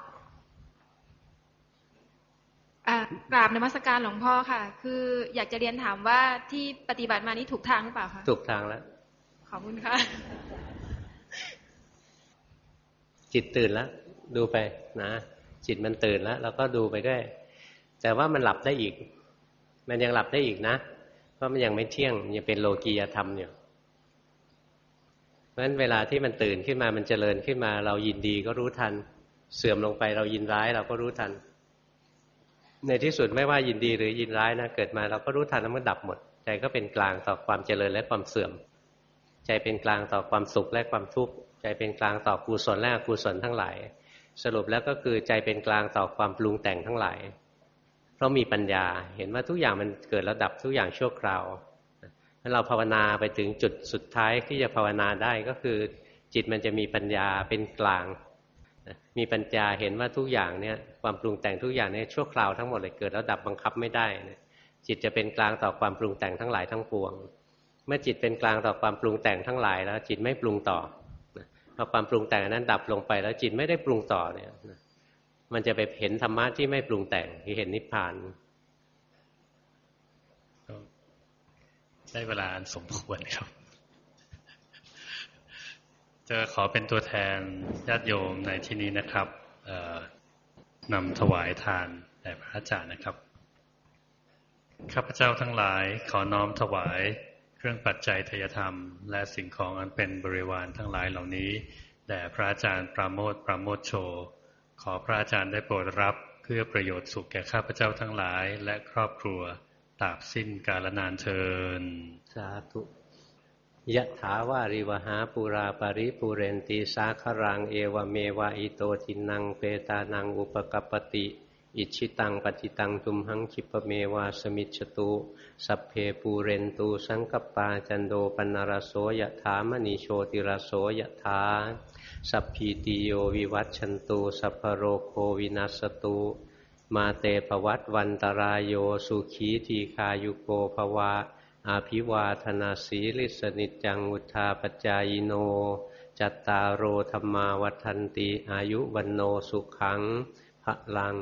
S16: อ่ากราบนมัสการหลวงพ่อค่ะ คืออยากจะเรียนถามว่าที่ปฏิบัติมานี้ถูกทางหรือเปล่าคะ
S1: ถูกทางแล้ว
S16: ขอบคุณค่ะ
S1: จิตตื่นแล้ว ดูไปนะ จิตมันตื่นแล้วเราก็ดูไปด้วย แต่ว่ามันหลับได้อีก มันยังหลับได้อีกนะ เพราะมันยังไม่เที่ยงยังเป็นโลกียธรรมอยู่เพราะฉะนั้นเวลาที่มันตื่นขึ้นมามันเจริญขึ้นมา เรายินดีก็รู้ทัน เสื่อมลงไปเรายินร้ายเราก็รู้ทัน ในที่สุดไม่ว่ายินดีหรือยินร้ายนะเกิดมาเราก็รู้ทันแล้วมันดับหมดใจก็เป็นกลางต่อความเจริญและความเสื่อม ใจเป็นกลางต่อความสุขและความทุกข์ใจเป็นกลางต่อกุศลและอกุศลทั้งหลาย สรุปแล้วก็คือใจเป็นกลางต่อความปรุงแต่งทั้งหลาย เพราะมีปัญญาเห็นว่าทุกอย่างมันเกิดแล้วดับทุกอย่างชั่วคราวถ้าเราภาวนาไปถึงจุดสุดท้ายที่จะภาวนาได้ก็คือ จิตมันจะมีปัญญาเป็นกลาง มีปัญญาเห็นว่าทุกอย่างเนี่ยความปรุงแต่งทุกอย่างเนี่ยชั่วคราวทั้งหมดเลยเกิดแล้วดับบังคับไม่ได้ จิตจะเป็นกลางต่อความปรุงแต่งทั้งหลายทั้งปวง เมื่อจิตเป็นกลางต่อความปรุงแต่งทั้งหลายแล้ว จิตไม่ปรุงต่อพอความปรุงแต่งนั้นดับลงไปแล้วจิตไม่ได้ปรุงต่อเนี่ยมันจะไปเห็นธรรมะที่ไม่ปรุงแต่งที่เห็นนิพพาน
S17: ได้เวลาสมควรครับ จะขอเป็นตัวแทนญาติโยมในที่นี้นะครับนำถวายทานแด่พระอาจารย์นะครับข้าพเจ้าทั้งหลายขอน้อมถวาย เครื่องปัจจัยทยธรรม และสิ่งของอันเป็นบริวารทั้งหลายเหล่านี้แด่พระอาจารย์ปราโมทปราโมทโช ขอพระอาจารย์ได้โปรดรับเพื่อประโยชน์สุขแก่ข้าพเจ้าทั้งหลาย และครอบครัวตราบสิ้นกาลนานเทิน
S1: สาธุยะถาวาริวหาปุราปริปุเรนตีสาครังเอวเมวะอิโตทินังเปตานังอุปกัปปติ อิจฉิตังปัตถิตังตุมหัง ขิปปเมวะ สมิชฌตุ สัพเพปูเรนตุ สังกัปปาจันโท ปัณณรโสยถามณิ โชติรโสยถาสัพพีติโยวิวัชชันตุสัพพโรโควินัสสตุมาเต ภวัตวันตราโยสุขีทีฆายุโกภวะ อภิวาทนสีลิสสะ นิจจัง วุฑฒาปจายิโน จัตตารโอธรรมาวัฏันติอายุวันโนสุขังพระลัง